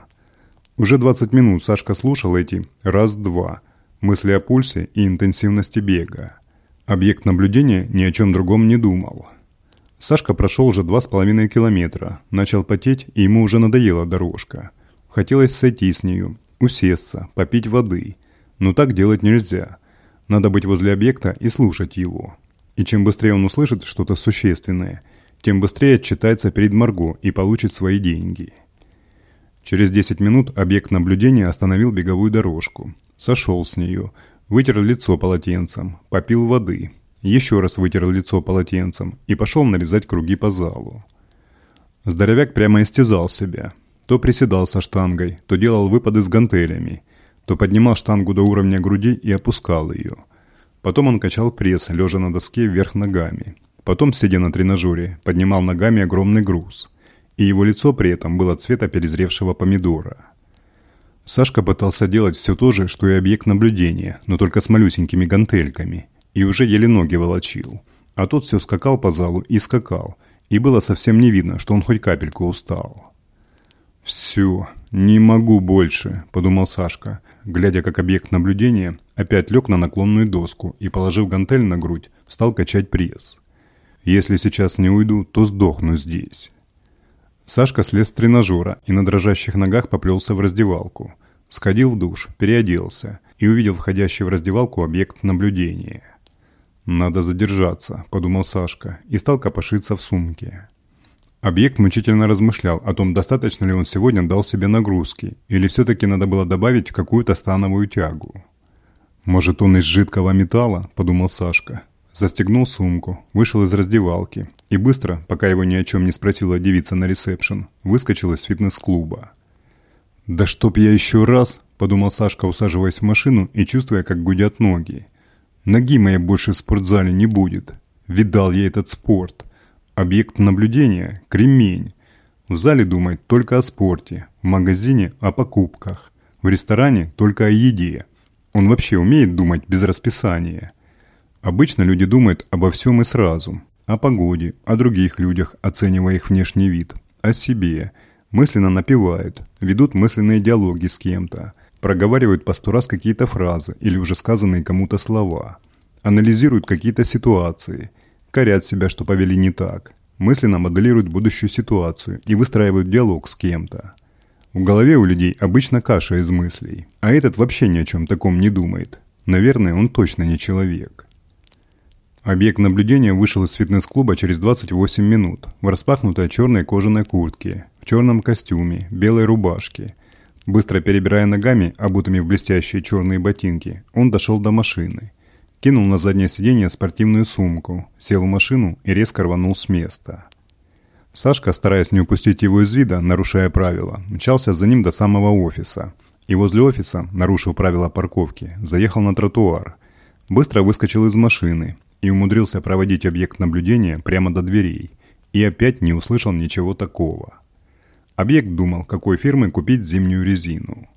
Уже 20 минут Сашка слушал эти «раз-два» мысли о пульсе и интенсивности бега. Объект наблюдения ни о чем другом не думал. Сашка прошел уже два с половиной километра, начал потеть, и ему уже надоела дорожка. Хотелось сойти с нее, усесться, попить воды. Но так делать нельзя. Надо быть возле объекта и слушать его. И чем быстрее он услышит что-то существенное, тем быстрее отчитается перед Марго и получит свои деньги. Через 10 минут объект наблюдения остановил беговую дорожку, сошел с нее, вытер лицо полотенцем, попил воды, еще раз вытер лицо полотенцем и пошел нарезать круги по залу. Здоровяк прямо истязал себя. То приседал со штангой, то делал выпады с гантелями, то поднимал штангу до уровня груди и опускал ее. Потом он качал пресс, лежа на доске вверх ногами. Потом, сидя на тренажере, поднимал ногами огромный груз. И его лицо при этом было цвета перезревшего помидора. Сашка пытался делать все то же, что и объект наблюдения, но только с малюсенькими гантельками. И уже еле ноги волочил. А тот все скакал по залу и скакал. И было совсем не видно, что он хоть капельку устал. «Все, не могу больше», – подумал Сашка, глядя, как объект наблюдения опять лег на наклонную доску и, положив гантель на грудь, стал качать пресс. «Если сейчас не уйду, то сдохну здесь». Сашка слез с тренажера и на дрожащих ногах поплелся в раздевалку. Сходил в душ, переоделся и увидел входящий в раздевалку объект наблюдения. «Надо задержаться», – подумал Сашка и стал копошиться в сумке. Объект мучительно размышлял о том, достаточно ли он сегодня дал себе нагрузки, или все-таки надо было добавить какую-то становую тягу. «Может, он из жидкого металла?» – подумал Сашка. Застегнул сумку, вышел из раздевалки и быстро, пока его ни о чем не спросила девица на ресепшн, выскочил из фитнес-клуба. «Да чтоб я еще раз!» – подумал Сашка, усаживаясь в машину и чувствуя, как гудят ноги. «Ноги моей больше в спортзале не будет. Видал я этот спорт. Объект наблюдения – кремень. В зале думает только о спорте, в магазине – о покупках, в ресторане – только о еде. Он вообще умеет думать без расписания. Обычно люди думают обо всем и сразу. О погоде, о других людях, оценивая их внешний вид, о себе. Мысленно напевают, ведут мысленные диалоги с кем-то, проговаривают по сто раз какие-то фразы или уже сказанные кому-то слова. Анализируют какие-то ситуации – корят себя, что повели не так, мысленно моделируют будущую ситуацию и выстраивают диалог с кем-то. В голове у людей обычно каша из мыслей, а этот вообще ни о чем таком не думает. Наверное, он точно не человек. Объект наблюдения вышел из фитнес-клуба через 28 минут в распахнутой черной кожаной куртке, в черном костюме, белой рубашке. Быстро перебирая ногами, обутыми в блестящие черные ботинки, он дошел до машины – кинул на заднее сиденье спортивную сумку, сел в машину и резко рванул с места. Сашка, стараясь не упустить его из вида, нарушая правила, мчался за ним до самого офиса. И возле офиса, нарушив правила парковки, заехал на тротуар. Быстро выскочил из машины и умудрился проводить объект наблюдения прямо до дверей. И опять не услышал ничего такого. Объект думал, какой фирмы купить зимнюю резину.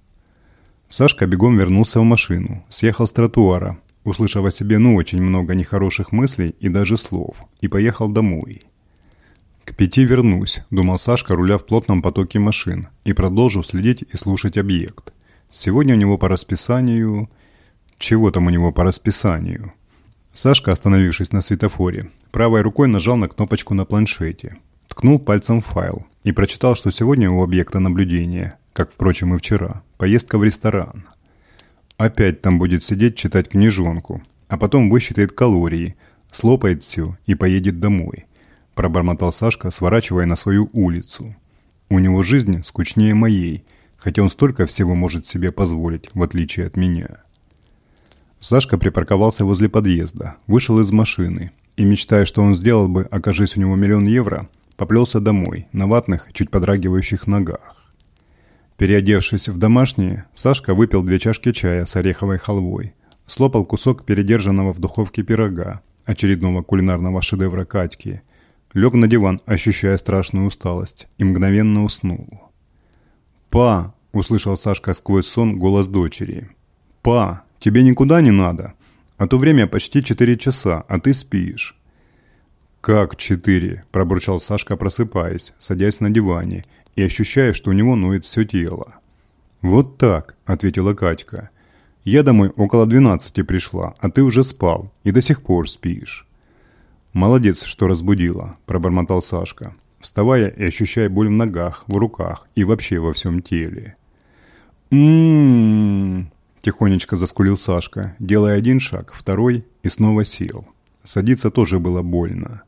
Сашка бегом вернулся в машину, съехал с тротуара услышав о себе ну очень много нехороших мыслей и даже слов, и поехал домой. «К пяти вернусь», – думал Сашка, руля в плотном потоке машин, и продолжу следить и слушать объект. Сегодня у него по расписанию... Чего там у него по расписанию? Сашка, остановившись на светофоре, правой рукой нажал на кнопочку на планшете, ткнул пальцем в файл и прочитал, что сегодня у объекта наблюдения, как, впрочем, и вчера, поездка в ресторан. Опять там будет сидеть читать книжонку, а потом высчитает калории, слопает все и поедет домой. Пробормотал Сашка, сворачивая на свою улицу. У него жизнь скучнее моей, хотя он столько всего может себе позволить, в отличие от меня. Сашка припарковался возле подъезда, вышел из машины и, мечтая, что он сделал бы, окажись у него миллион евро, поплелся домой на ватных, чуть подрагивающих ногах. Переодевшись в домашнее, Сашка выпил две чашки чая с ореховой халвой, слопал кусок передержанного в духовке пирога, очередного кулинарного шедевра Катьки, лег на диван, ощущая страшную усталость, и мгновенно уснул. «Па!» – услышал Сашка сквозь сон голос дочери. «Па, тебе никуда не надо, а то время почти четыре часа, а ты спишь». «Как четыре?» – пробурчал Сашка, просыпаясь, садясь на диване и ощущая, что у него ноет все тело. «Вот так», – ответила Катька. «Я домой около двенадцати пришла, а ты уже спал и до сих пор спишь». «Молодец, что разбудила», – пробормотал Сашка, вставая и ощущая боль в ногах, в руках и вообще во всем теле. «М-м-м», тихонечко заскулил Сашка, делая один шаг, второй и снова сел. Садиться тоже было больно.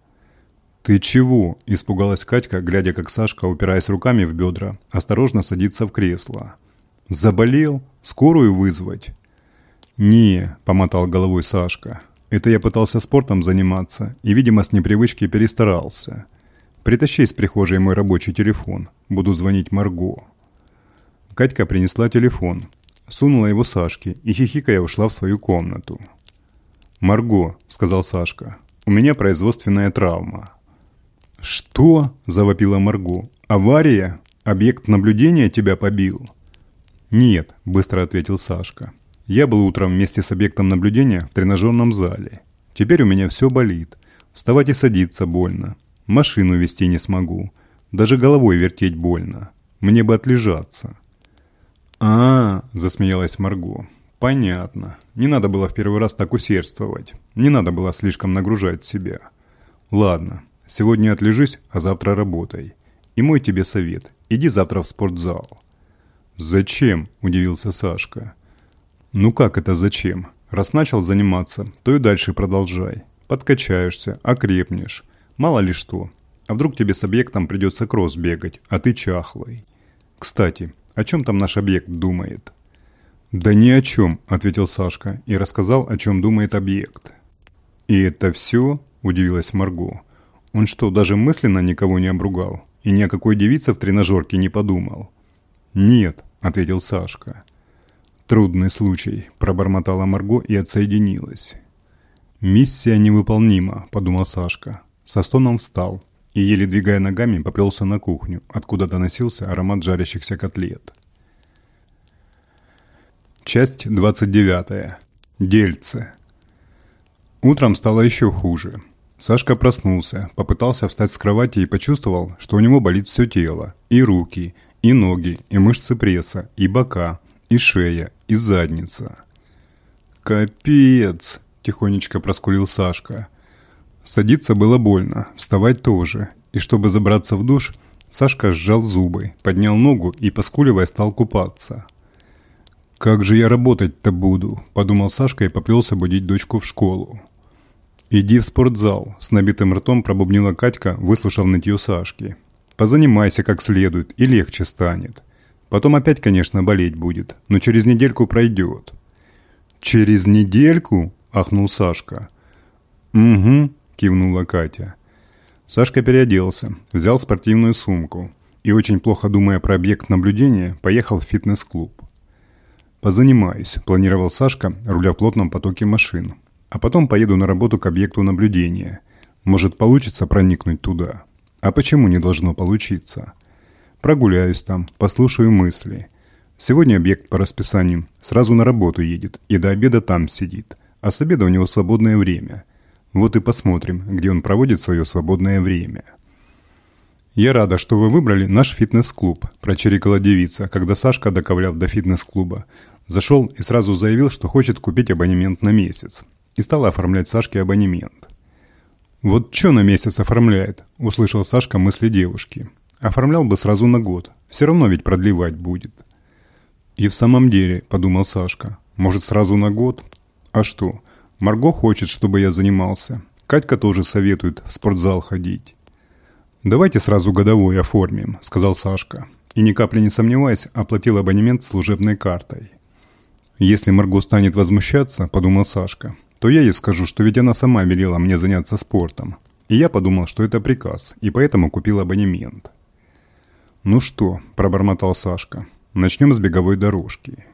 «Ты чего?» – испугалась Катька, глядя, как Сашка, упираясь руками в бедра, осторожно садится в кресло. «Заболел? Скорую вызвать?» «Не», – помотал головой Сашка. «Это я пытался спортом заниматься и, видимо, с непривычки перестарался. Притащи из прихожей мой рабочий телефон. Буду звонить Марго». Катька принесла телефон, сунула его Сашке и, хихикая, ушла в свою комнату. «Марго», – сказал Сашка, – «у меня производственная травма». «Что?» – завопила Марго. «Авария? Объект наблюдения тебя побил?» «Нет», – быстро ответил Сашка. «Я был утром вместе с объектом наблюдения в тренажерном зале. Теперь у меня все болит. Вставать и садиться больно. Машину вести не смогу. Даже головой вертеть больно. Мне бы отлежаться». «А, -а – засмеялась Марго. «Понятно. Не надо было в первый раз так усердствовать. Не надо было слишком нагружать себя. Ладно, Сегодня отлежись, а завтра работай. И мой тебе совет. Иди завтра в спортзал». «Зачем?» – удивился Сашка. «Ну как это зачем? Раз начал заниматься, то и дальше продолжай. Подкачаешься, окрепнешь. Мало ли что. А вдруг тебе с объектом придется кросс бегать, а ты чахлый. Кстати, о чем там наш объект думает?» «Да ни о чем», – ответил Сашка и рассказал, о чем думает объект. «И это все?» – удивилась Марго. Он что, даже мысленно никого не обругал? И ни о какой девице в тренажерке не подумал? «Нет», — ответил Сашка. «Трудный случай», — пробормотала Марго и отсоединилась. «Миссия невыполнима», — подумал Сашка. Со стоном встал и, еле двигая ногами, поплелся на кухню, откуда доносился аромат жарящихся котлет. Часть 29. Дельце. Утром стало еще хуже. Сашка проснулся, попытался встать с кровати и почувствовал, что у него болит все тело. И руки, и ноги, и мышцы пресса, и бока, и шея, и задница. «Капец!» – тихонечко проскулил Сашка. Садиться было больно, вставать тоже. И чтобы забраться в душ, Сашка сжал зубы, поднял ногу и, поскуливая, стал купаться. «Как же я работать-то буду?» – подумал Сашка и поплелся будить дочку в школу. «Иди в спортзал», – с набитым ртом пробубнила Катька, выслушав нытье Сашки. «Позанимайся как следует, и легче станет. Потом опять, конечно, болеть будет, но через недельку пройдет». «Через недельку?» – ахнул Сашка. «Угу», – кивнула Катя. Сашка переоделся, взял спортивную сумку и, очень плохо думая про объект наблюдения, поехал в фитнес-клуб. «Позанимаюсь», – планировал Сашка, руля в плотном потоке машин. А потом поеду на работу к объекту наблюдения. Может, получится проникнуть туда. А почему не должно получиться? Прогуляюсь там, послушаю мысли. Сегодня объект по расписанию сразу на работу едет и до обеда там сидит. А с обеда у него свободное время. Вот и посмотрим, где он проводит свое свободное время. «Я рада, что вы выбрали наш фитнес-клуб», – прочирикала девица, когда Сашка, доковляв до фитнес-клуба, зашел и сразу заявил, что хочет купить абонемент на месяц и стала оформлять Сашке абонемент. «Вот что на месяц оформляет?» – услышал Сашка мысли девушки. «Оформлял бы сразу на год. Все равно ведь продлевать будет». «И в самом деле», – подумал Сашка, – «может сразу на год? А что? Марго хочет, чтобы я занимался. Катька тоже советует в спортзал ходить». «Давайте сразу годовой оформим», – сказал Сашка. И ни капли не сомневаясь, оплатил абонемент служебной картой. «Если Марго станет возмущаться», – подумал Сашка, то я ей скажу, что ведь она сама велела мне заняться спортом. И я подумал, что это приказ, и поэтому купил абонемент. «Ну что», – пробормотал Сашка, – «начнем с беговой дорожки».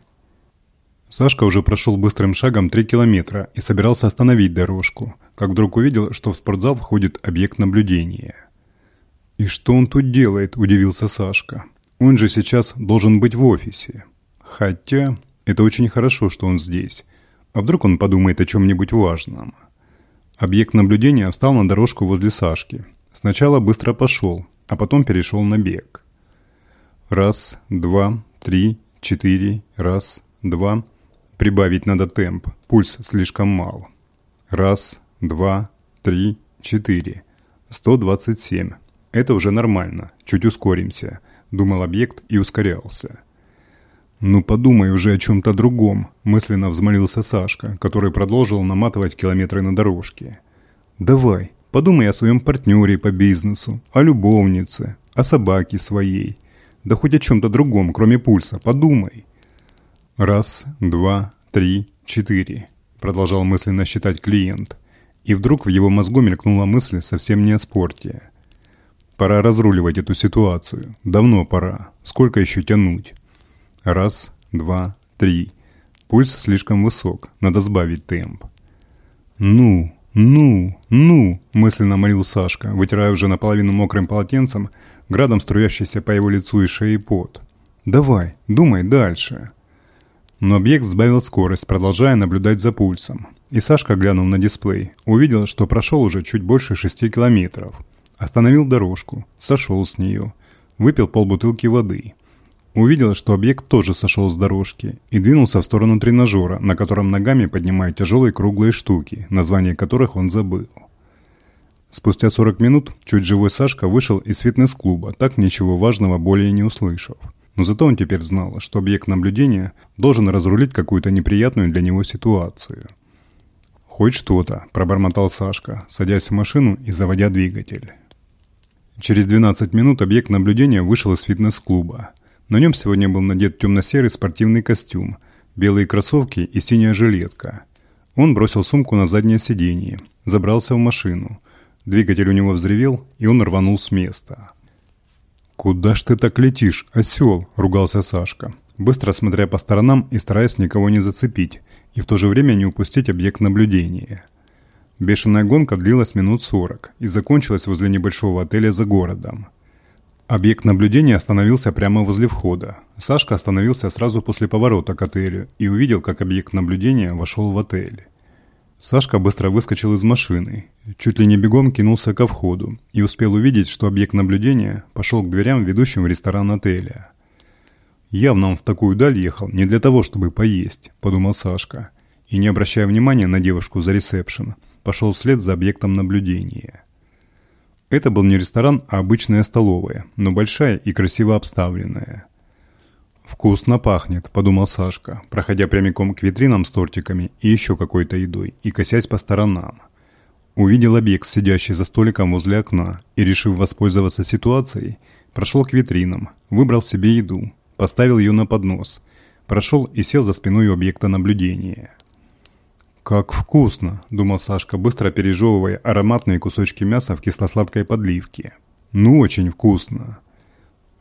Сашка уже прошел быстрым шагом 3 километра и собирался остановить дорожку, как вдруг увидел, что в спортзал входит объект наблюдения. «И что он тут делает?» – удивился Сашка. «Он же сейчас должен быть в офисе. Хотя это очень хорошо, что он здесь. А вдруг он подумает о чем-нибудь важном? Объект наблюдения встал на дорожку возле Сашки. Сначала быстро пошел, а потом перешел на бег. Раз, два, три, четыре, раз, два. Прибавить надо темп, пульс слишком мал. Раз, два, три, четыре. 127. Это уже нормально, чуть ускоримся, думал объект и ускорялся. «Ну подумай уже о чем-то другом», – мысленно взмолился Сашка, который продолжил наматывать километры на дорожке. Давай, подумай о своем партнере по бизнесу, о любовнице, о собаке своей. Да хоть о чем-то другом, кроме пульса, подумай. Раз, два, три, четыре. Продолжал мысленно считать клиент. И вдруг в его мозгу мелькнула мысль совсем не о спорте. Пора разруливать эту ситуацию. Давно пора. Сколько еще тянуть? Раз, два, три. Пульс слишком высок. Надо сбавить темп. «Ну, ну, ну!» – мысленно молил Сашка, вытирая уже наполовину мокрым полотенцем, градом струящийся по его лицу и шее пот. «Давай, думай дальше!» Но объект сбавил скорость, продолжая наблюдать за пульсом. И Сашка, глянув на дисплей, увидел, что прошел уже чуть больше шести километров. Остановил дорожку, сошел с нее, выпил полбутылки воды. Увидел, что объект тоже сошел с дорожки и двинулся в сторону тренажера, на котором ногами поднимают тяжелые круглые штуки, название которых он забыл. Спустя 40 минут чуть живой Сашка вышел из фитнес-клуба, так ничего важного более не услышав. Но зато он теперь знал, что объект наблюдения должен разрулить какую-то неприятную для него ситуацию. «Хоть что-то», – пробормотал Сашка, садясь в машину и заводя двигатель. Через 12 минут объект наблюдения вышел из фитнес-клуба. На нем сегодня был надет темно-серый спортивный костюм, белые кроссовки и синяя жилетка. Он бросил сумку на заднее сиденье, забрался в машину. Двигатель у него взревел, и он рванул с места. «Куда ж ты так летишь, осел?» – ругался Сашка, быстро смотря по сторонам и стараясь никого не зацепить, и в то же время не упустить объект наблюдения. Бешеная гонка длилась минут сорок и закончилась возле небольшого отеля за городом. Объект наблюдения остановился прямо возле входа. Сашка остановился сразу после поворота к отелю и увидел, как объект наблюдения вошел в отель. Сашка быстро выскочил из машины, чуть ли не бегом кинулся ко входу и успел увидеть, что объект наблюдения пошел к дверям, ведущим в ресторан отеля. «Явно он в такую даль ехал не для того, чтобы поесть», – подумал Сашка, и, не обращая внимания на девушку за ресепшн, пошел вслед за объектом наблюдения. Это был не ресторан, а обычная столовая, но большая и красиво обставленная – «Вкусно пахнет», – подумал Сашка, проходя прямиком к витринам с тортиками и еще какой-то едой, и косясь по сторонам. Увидел объект, сидящий за столиком возле окна, и, решив воспользоваться ситуацией, прошел к витринам, выбрал себе еду, поставил ее на поднос, прошел и сел за спиной объекта наблюдения. «Как вкусно!» – думал Сашка, быстро пережевывая ароматные кусочки мяса в кисло-сладкой подливке. «Ну, очень вкусно!»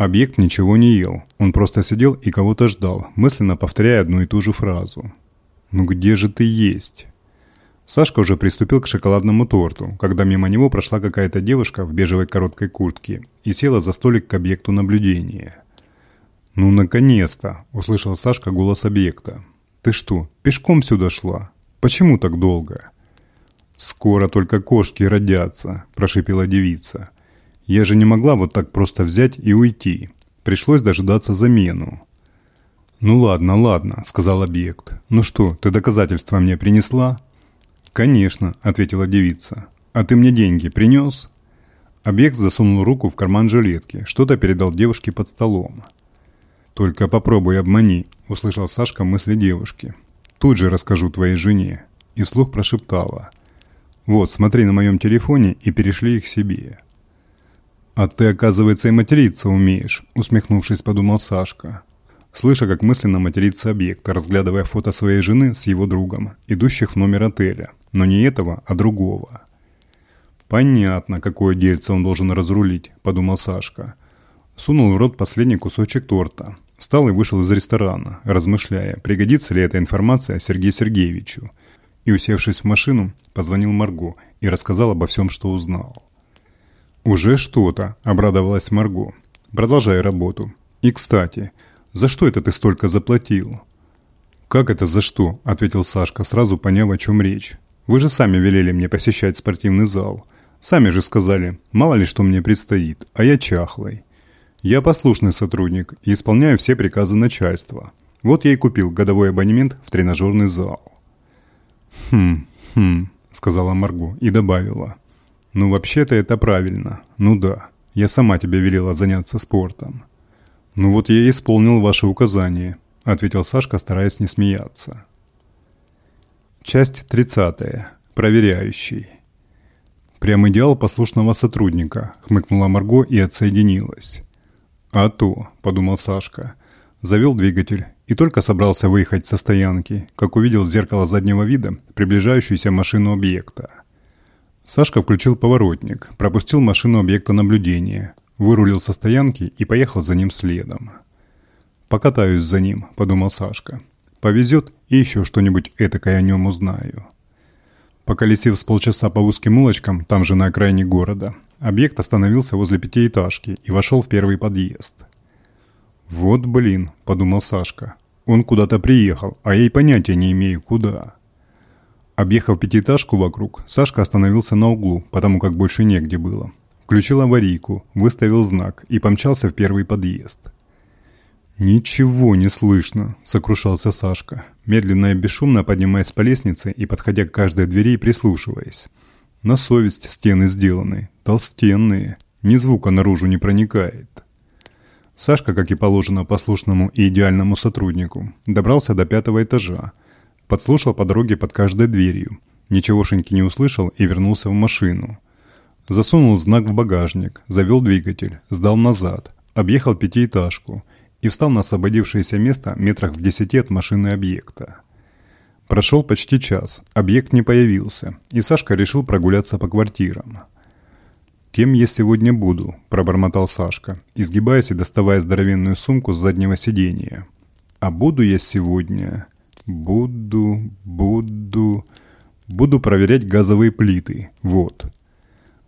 Объект ничего не ел. Он просто сидел и кого-то ждал, мысленно повторяя одну и ту же фразу. «Ну где же ты есть?» Сашка уже приступил к шоколадному торту, когда мимо него прошла какая-то девушка в бежевой короткой куртке и села за столик к объекту наблюдения. «Ну, наконец-то!» – услышал Сашка голос объекта. «Ты что, пешком сюда шла? Почему так долго?» «Скоро только кошки родятся», – прошипела девица. Я же не могла вот так просто взять и уйти. Пришлось дожидаться замену. «Ну ладно, ладно», — сказал объект. «Ну что, ты доказательства мне принесла?» «Конечно», — ответила девица. «А ты мне деньги принес?» Объект засунул руку в карман жилетки, что-то передал девушке под столом. «Только попробуй обмани», — услышал Сашка мысли девушки. «Тут же расскажу твоей жене». И вслух прошептала. «Вот, смотри на моем телефоне и перешли их себе». «А ты, оказывается, и материться умеешь», — усмехнувшись, подумал Сашка. Слыша, как мысленно матерится объект, разглядывая фото своей жены с его другом, идущих в номер отеля. Но не этого, а другого. «Понятно, какое дельце он должен разрулить», — подумал Сашка. Сунул в рот последний кусочек торта. Встал и вышел из ресторана, размышляя, пригодится ли эта информация Сергею Сергеевичу. И, усевшись в машину, позвонил Марго и рассказал обо всем, что узнал. «Уже что-то», — обрадовалась Марго. «Продолжай работу. И, кстати, за что это ты столько заплатил?» «Как это за что?» – ответил Сашка, сразу поняв, о чем речь. «Вы же сами велели мне посещать спортивный зал. Сами же сказали, мало ли что мне предстоит, а я чахлый. Я послушный сотрудник и исполняю все приказы начальства. Вот я и купил годовой абонемент в тренажерный зал». «Хм, хм», – сказала Марго и добавила. «Ну, вообще-то это правильно. Ну да, я сама тебе велела заняться спортом». «Ну вот я и исполнил ваши указания», — ответил Сашка, стараясь не смеяться. Часть 30. Проверяющий. «Прям идеал послушного сотрудника», — хмыкнула Марго и отсоединилась. «А то», — подумал Сашка, завел двигатель и только собрался выехать со стоянки, как увидел в зеркало заднего вида приближающуюся машину объекта. Сашка включил поворотник, пропустил машину объекта наблюдения, вырулил со стоянки и поехал за ним следом. «Покатаюсь за ним», — подумал Сашка. «Повезет, и еще что-нибудь этакое о нем узнаю». Поколесив с полчаса по узким улочкам, там же на окраине города, объект остановился возле пятиэтажки и вошел в первый подъезд. «Вот блин», — подумал Сашка. «Он куда-то приехал, а я и понятия не имею, куда». Объехав пятиэтажку вокруг, Сашка остановился на углу, потому как больше негде было. Включил аварийку, выставил знак и помчался в первый подъезд. «Ничего не слышно», — сокрушался Сашка, медленно и бесшумно поднимаясь по лестнице и подходя к каждой двери и прислушиваясь. На совесть стены сделаны, толстенные, ни звука наружу не проникает. Сашка, как и положено послушному и идеальному сотруднику, добрался до пятого этажа, подслушал по дороге под каждой дверью, ничегошеньки не услышал и вернулся в машину. Засунул знак в багажник, завел двигатель, сдал назад, объехал пятиэтажку — и встал на освободившееся место метрах в десяти от машины объекта. Прошел почти час, объект не появился, и Сашка решил прогуляться по квартирам. «Кем я сегодня буду?» – пробормотал Сашка, изгибаясь и доставая здоровенную сумку с заднего сиденья. «А буду я сегодня...» «Буду... буду...» «Буду проверять газовые плиты. Вот».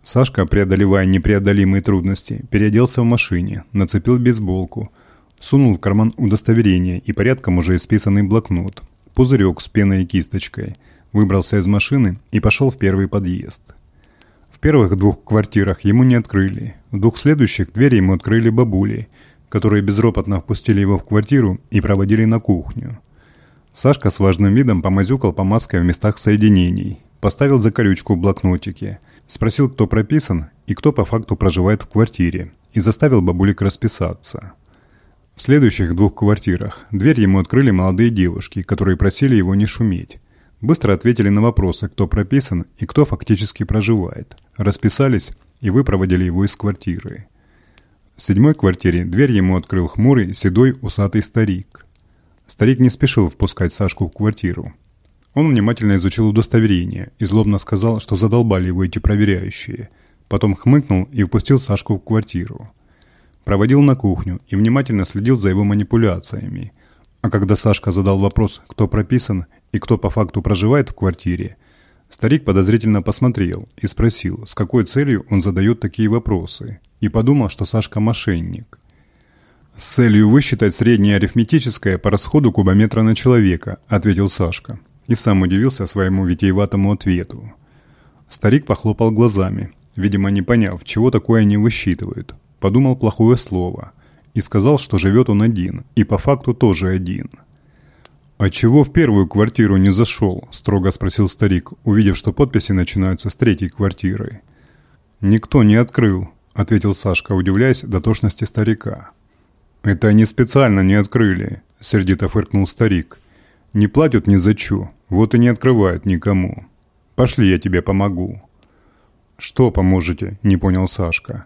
Сашка, преодолевая непреодолимые трудности, переоделся в машине, нацепил бейсболку – Сунул в карман удостоверение и порядком уже исписанный блокнот. Пузырек с пеной и кисточкой. Выбрался из машины и пошел в первый подъезд. В первых двух квартирах ему не открыли. В двух следующих двери ему открыли бабули, которые безропотно впустили его в квартиру и проводили на кухню. Сашка с важным видом помазюкал помазкой в местах соединений, поставил закорючку в блокнотике, спросил, кто прописан и кто по факту проживает в квартире, и заставил бабулик расписаться. В следующих двух квартирах дверь ему открыли молодые девушки, которые просили его не шуметь. Быстро ответили на вопросы, кто прописан и кто фактически проживает. Расписались и выпроводили его из квартиры. В седьмой квартире дверь ему открыл хмурый, седой, усатый старик. Старик не спешил впускать Сашку в квартиру. Он внимательно изучил удостоверение и злобно сказал, что задолбали его эти проверяющие. Потом хмыкнул и впустил Сашку в квартиру. Проводил на кухню и внимательно следил за его манипуляциями. А когда Сашка задал вопрос, кто прописан и кто по факту проживает в квартире, старик подозрительно посмотрел и спросил, с какой целью он задает такие вопросы, и подумал, что Сашка мошенник. «С целью высчитать среднее арифметическое по расходу кубометра на человека», – ответил Сашка. И сам удивился своему витиеватому ответу. Старик похлопал глазами, видимо, не поняв, чего такое они высчитывают подумал плохое слово и сказал, что живет он один, и по факту тоже один. «А чего в первую квартиру не зашел?» – строго спросил старик, увидев, что подписи начинаются с третьей квартиры. «Никто не открыл», – ответил Сашка, удивляясь дотошности старика. «Это они специально не открыли», – сердито фыркнул старик. «Не платят ни за чё, вот и не открывают никому. Пошли, я тебе помогу». «Что поможете?» – не понял Сашка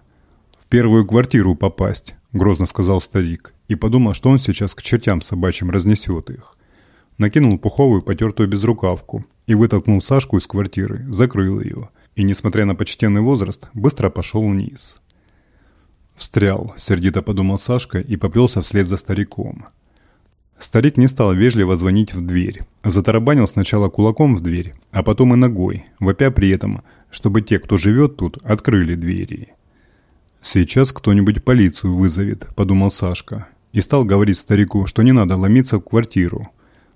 первую квартиру попасть», — грозно сказал старик, и подумал, что он сейчас к чертям собачьим разнесет их. Накинул пуховую потертую безрукавку и вытолкнул Сашку из квартиры, закрыл ее, и, несмотря на почтенный возраст, быстро пошел вниз. «Встрял», — сердито подумал Сашка и поплелся вслед за стариком. Старик не стал вежливо звонить в дверь. Затарабанил сначала кулаком в дверь, а потом и ногой, вопя при этом, чтобы те, кто живет тут, открыли двери. «Сейчас кто-нибудь полицию вызовет», – подумал Сашка. И стал говорить старику, что не надо ломиться в квартиру.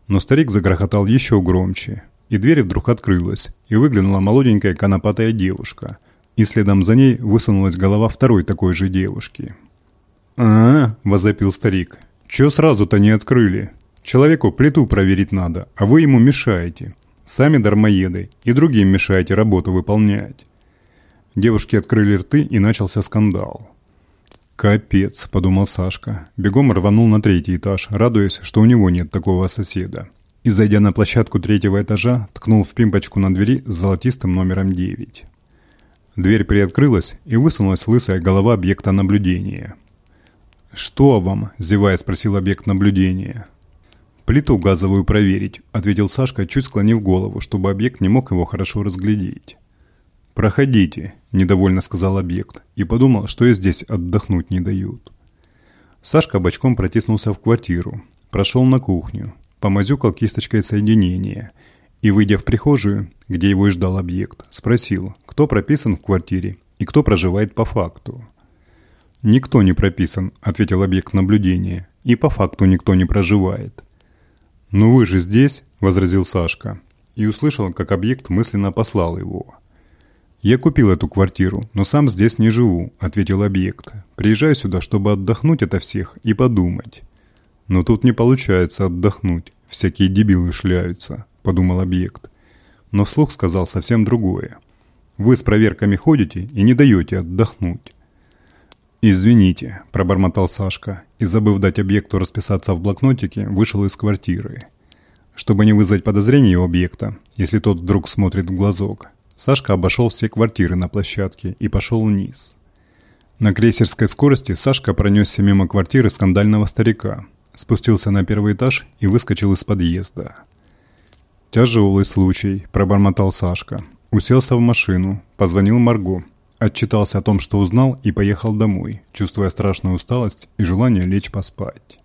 Но старик загрохотал еще громче. И дверь вдруг открылась, и выглянула молоденькая конопатая девушка. И следом за ней высунулась голова второй такой же девушки. «А-а-а!» – возопил старик. «Чё сразу-то не открыли? Человеку плиту проверить надо, а вы ему мешаете. Сами дармоеды и другим мешаете работу выполнять». Девушки открыли рты, и начался скандал. «Капец», — подумал Сашка. Бегом рванул на третий этаж, радуясь, что у него нет такого соседа. И, зайдя на площадку третьего этажа, ткнул в пимпочку на двери с золотистым номером 9. Дверь приоткрылась, и высунулась лысая голова объекта наблюдения. «Что вам?» – зевая спросил объект наблюдения. «Плиту газовую проверить», – ответил Сашка, чуть склонив голову, чтобы объект не мог его хорошо разглядеть. «Проходите», – недовольно сказал объект, и подумал, что и здесь отдохнуть не дают. Сашка бочком протиснулся в квартиру, прошел на кухню, помазюкал кисточкой соединения и, выйдя в прихожую, где его и ждал объект, спросил, кто прописан в квартире и кто проживает по факту. «Никто не прописан», – ответил объект наблюдения, – «и по факту никто не проживает». «Ну вы же здесь», – возразил Сашка, и услышал, как объект мысленно послал его. «Я купил эту квартиру, но сам здесь не живу», – ответил объект. «Приезжаю сюда, чтобы отдохнуть ото всех и подумать». «Но тут не получается отдохнуть, всякие дебилы шляются», – подумал объект. Но вслух сказал совсем другое. «Вы с проверками ходите и не даете отдохнуть». «Извините», – пробормотал Сашка, и, забыв дать объекту расписаться в блокнотике, вышел из квартиры. Чтобы не вызвать подозрений у объекта, если тот вдруг смотрит в глазок, Сашка обошел все квартиры на площадке и пошел вниз. На крейсерской скорости Сашка пронесся мимо квартиры скандального старика, спустился на первый этаж и выскочил из подъезда. «Тяжелый случай», – пробормотал Сашка. Уселся в машину, позвонил Марго, отчитался о том, что узнал, и поехал домой, чувствуя страшную усталость и желание лечь поспать.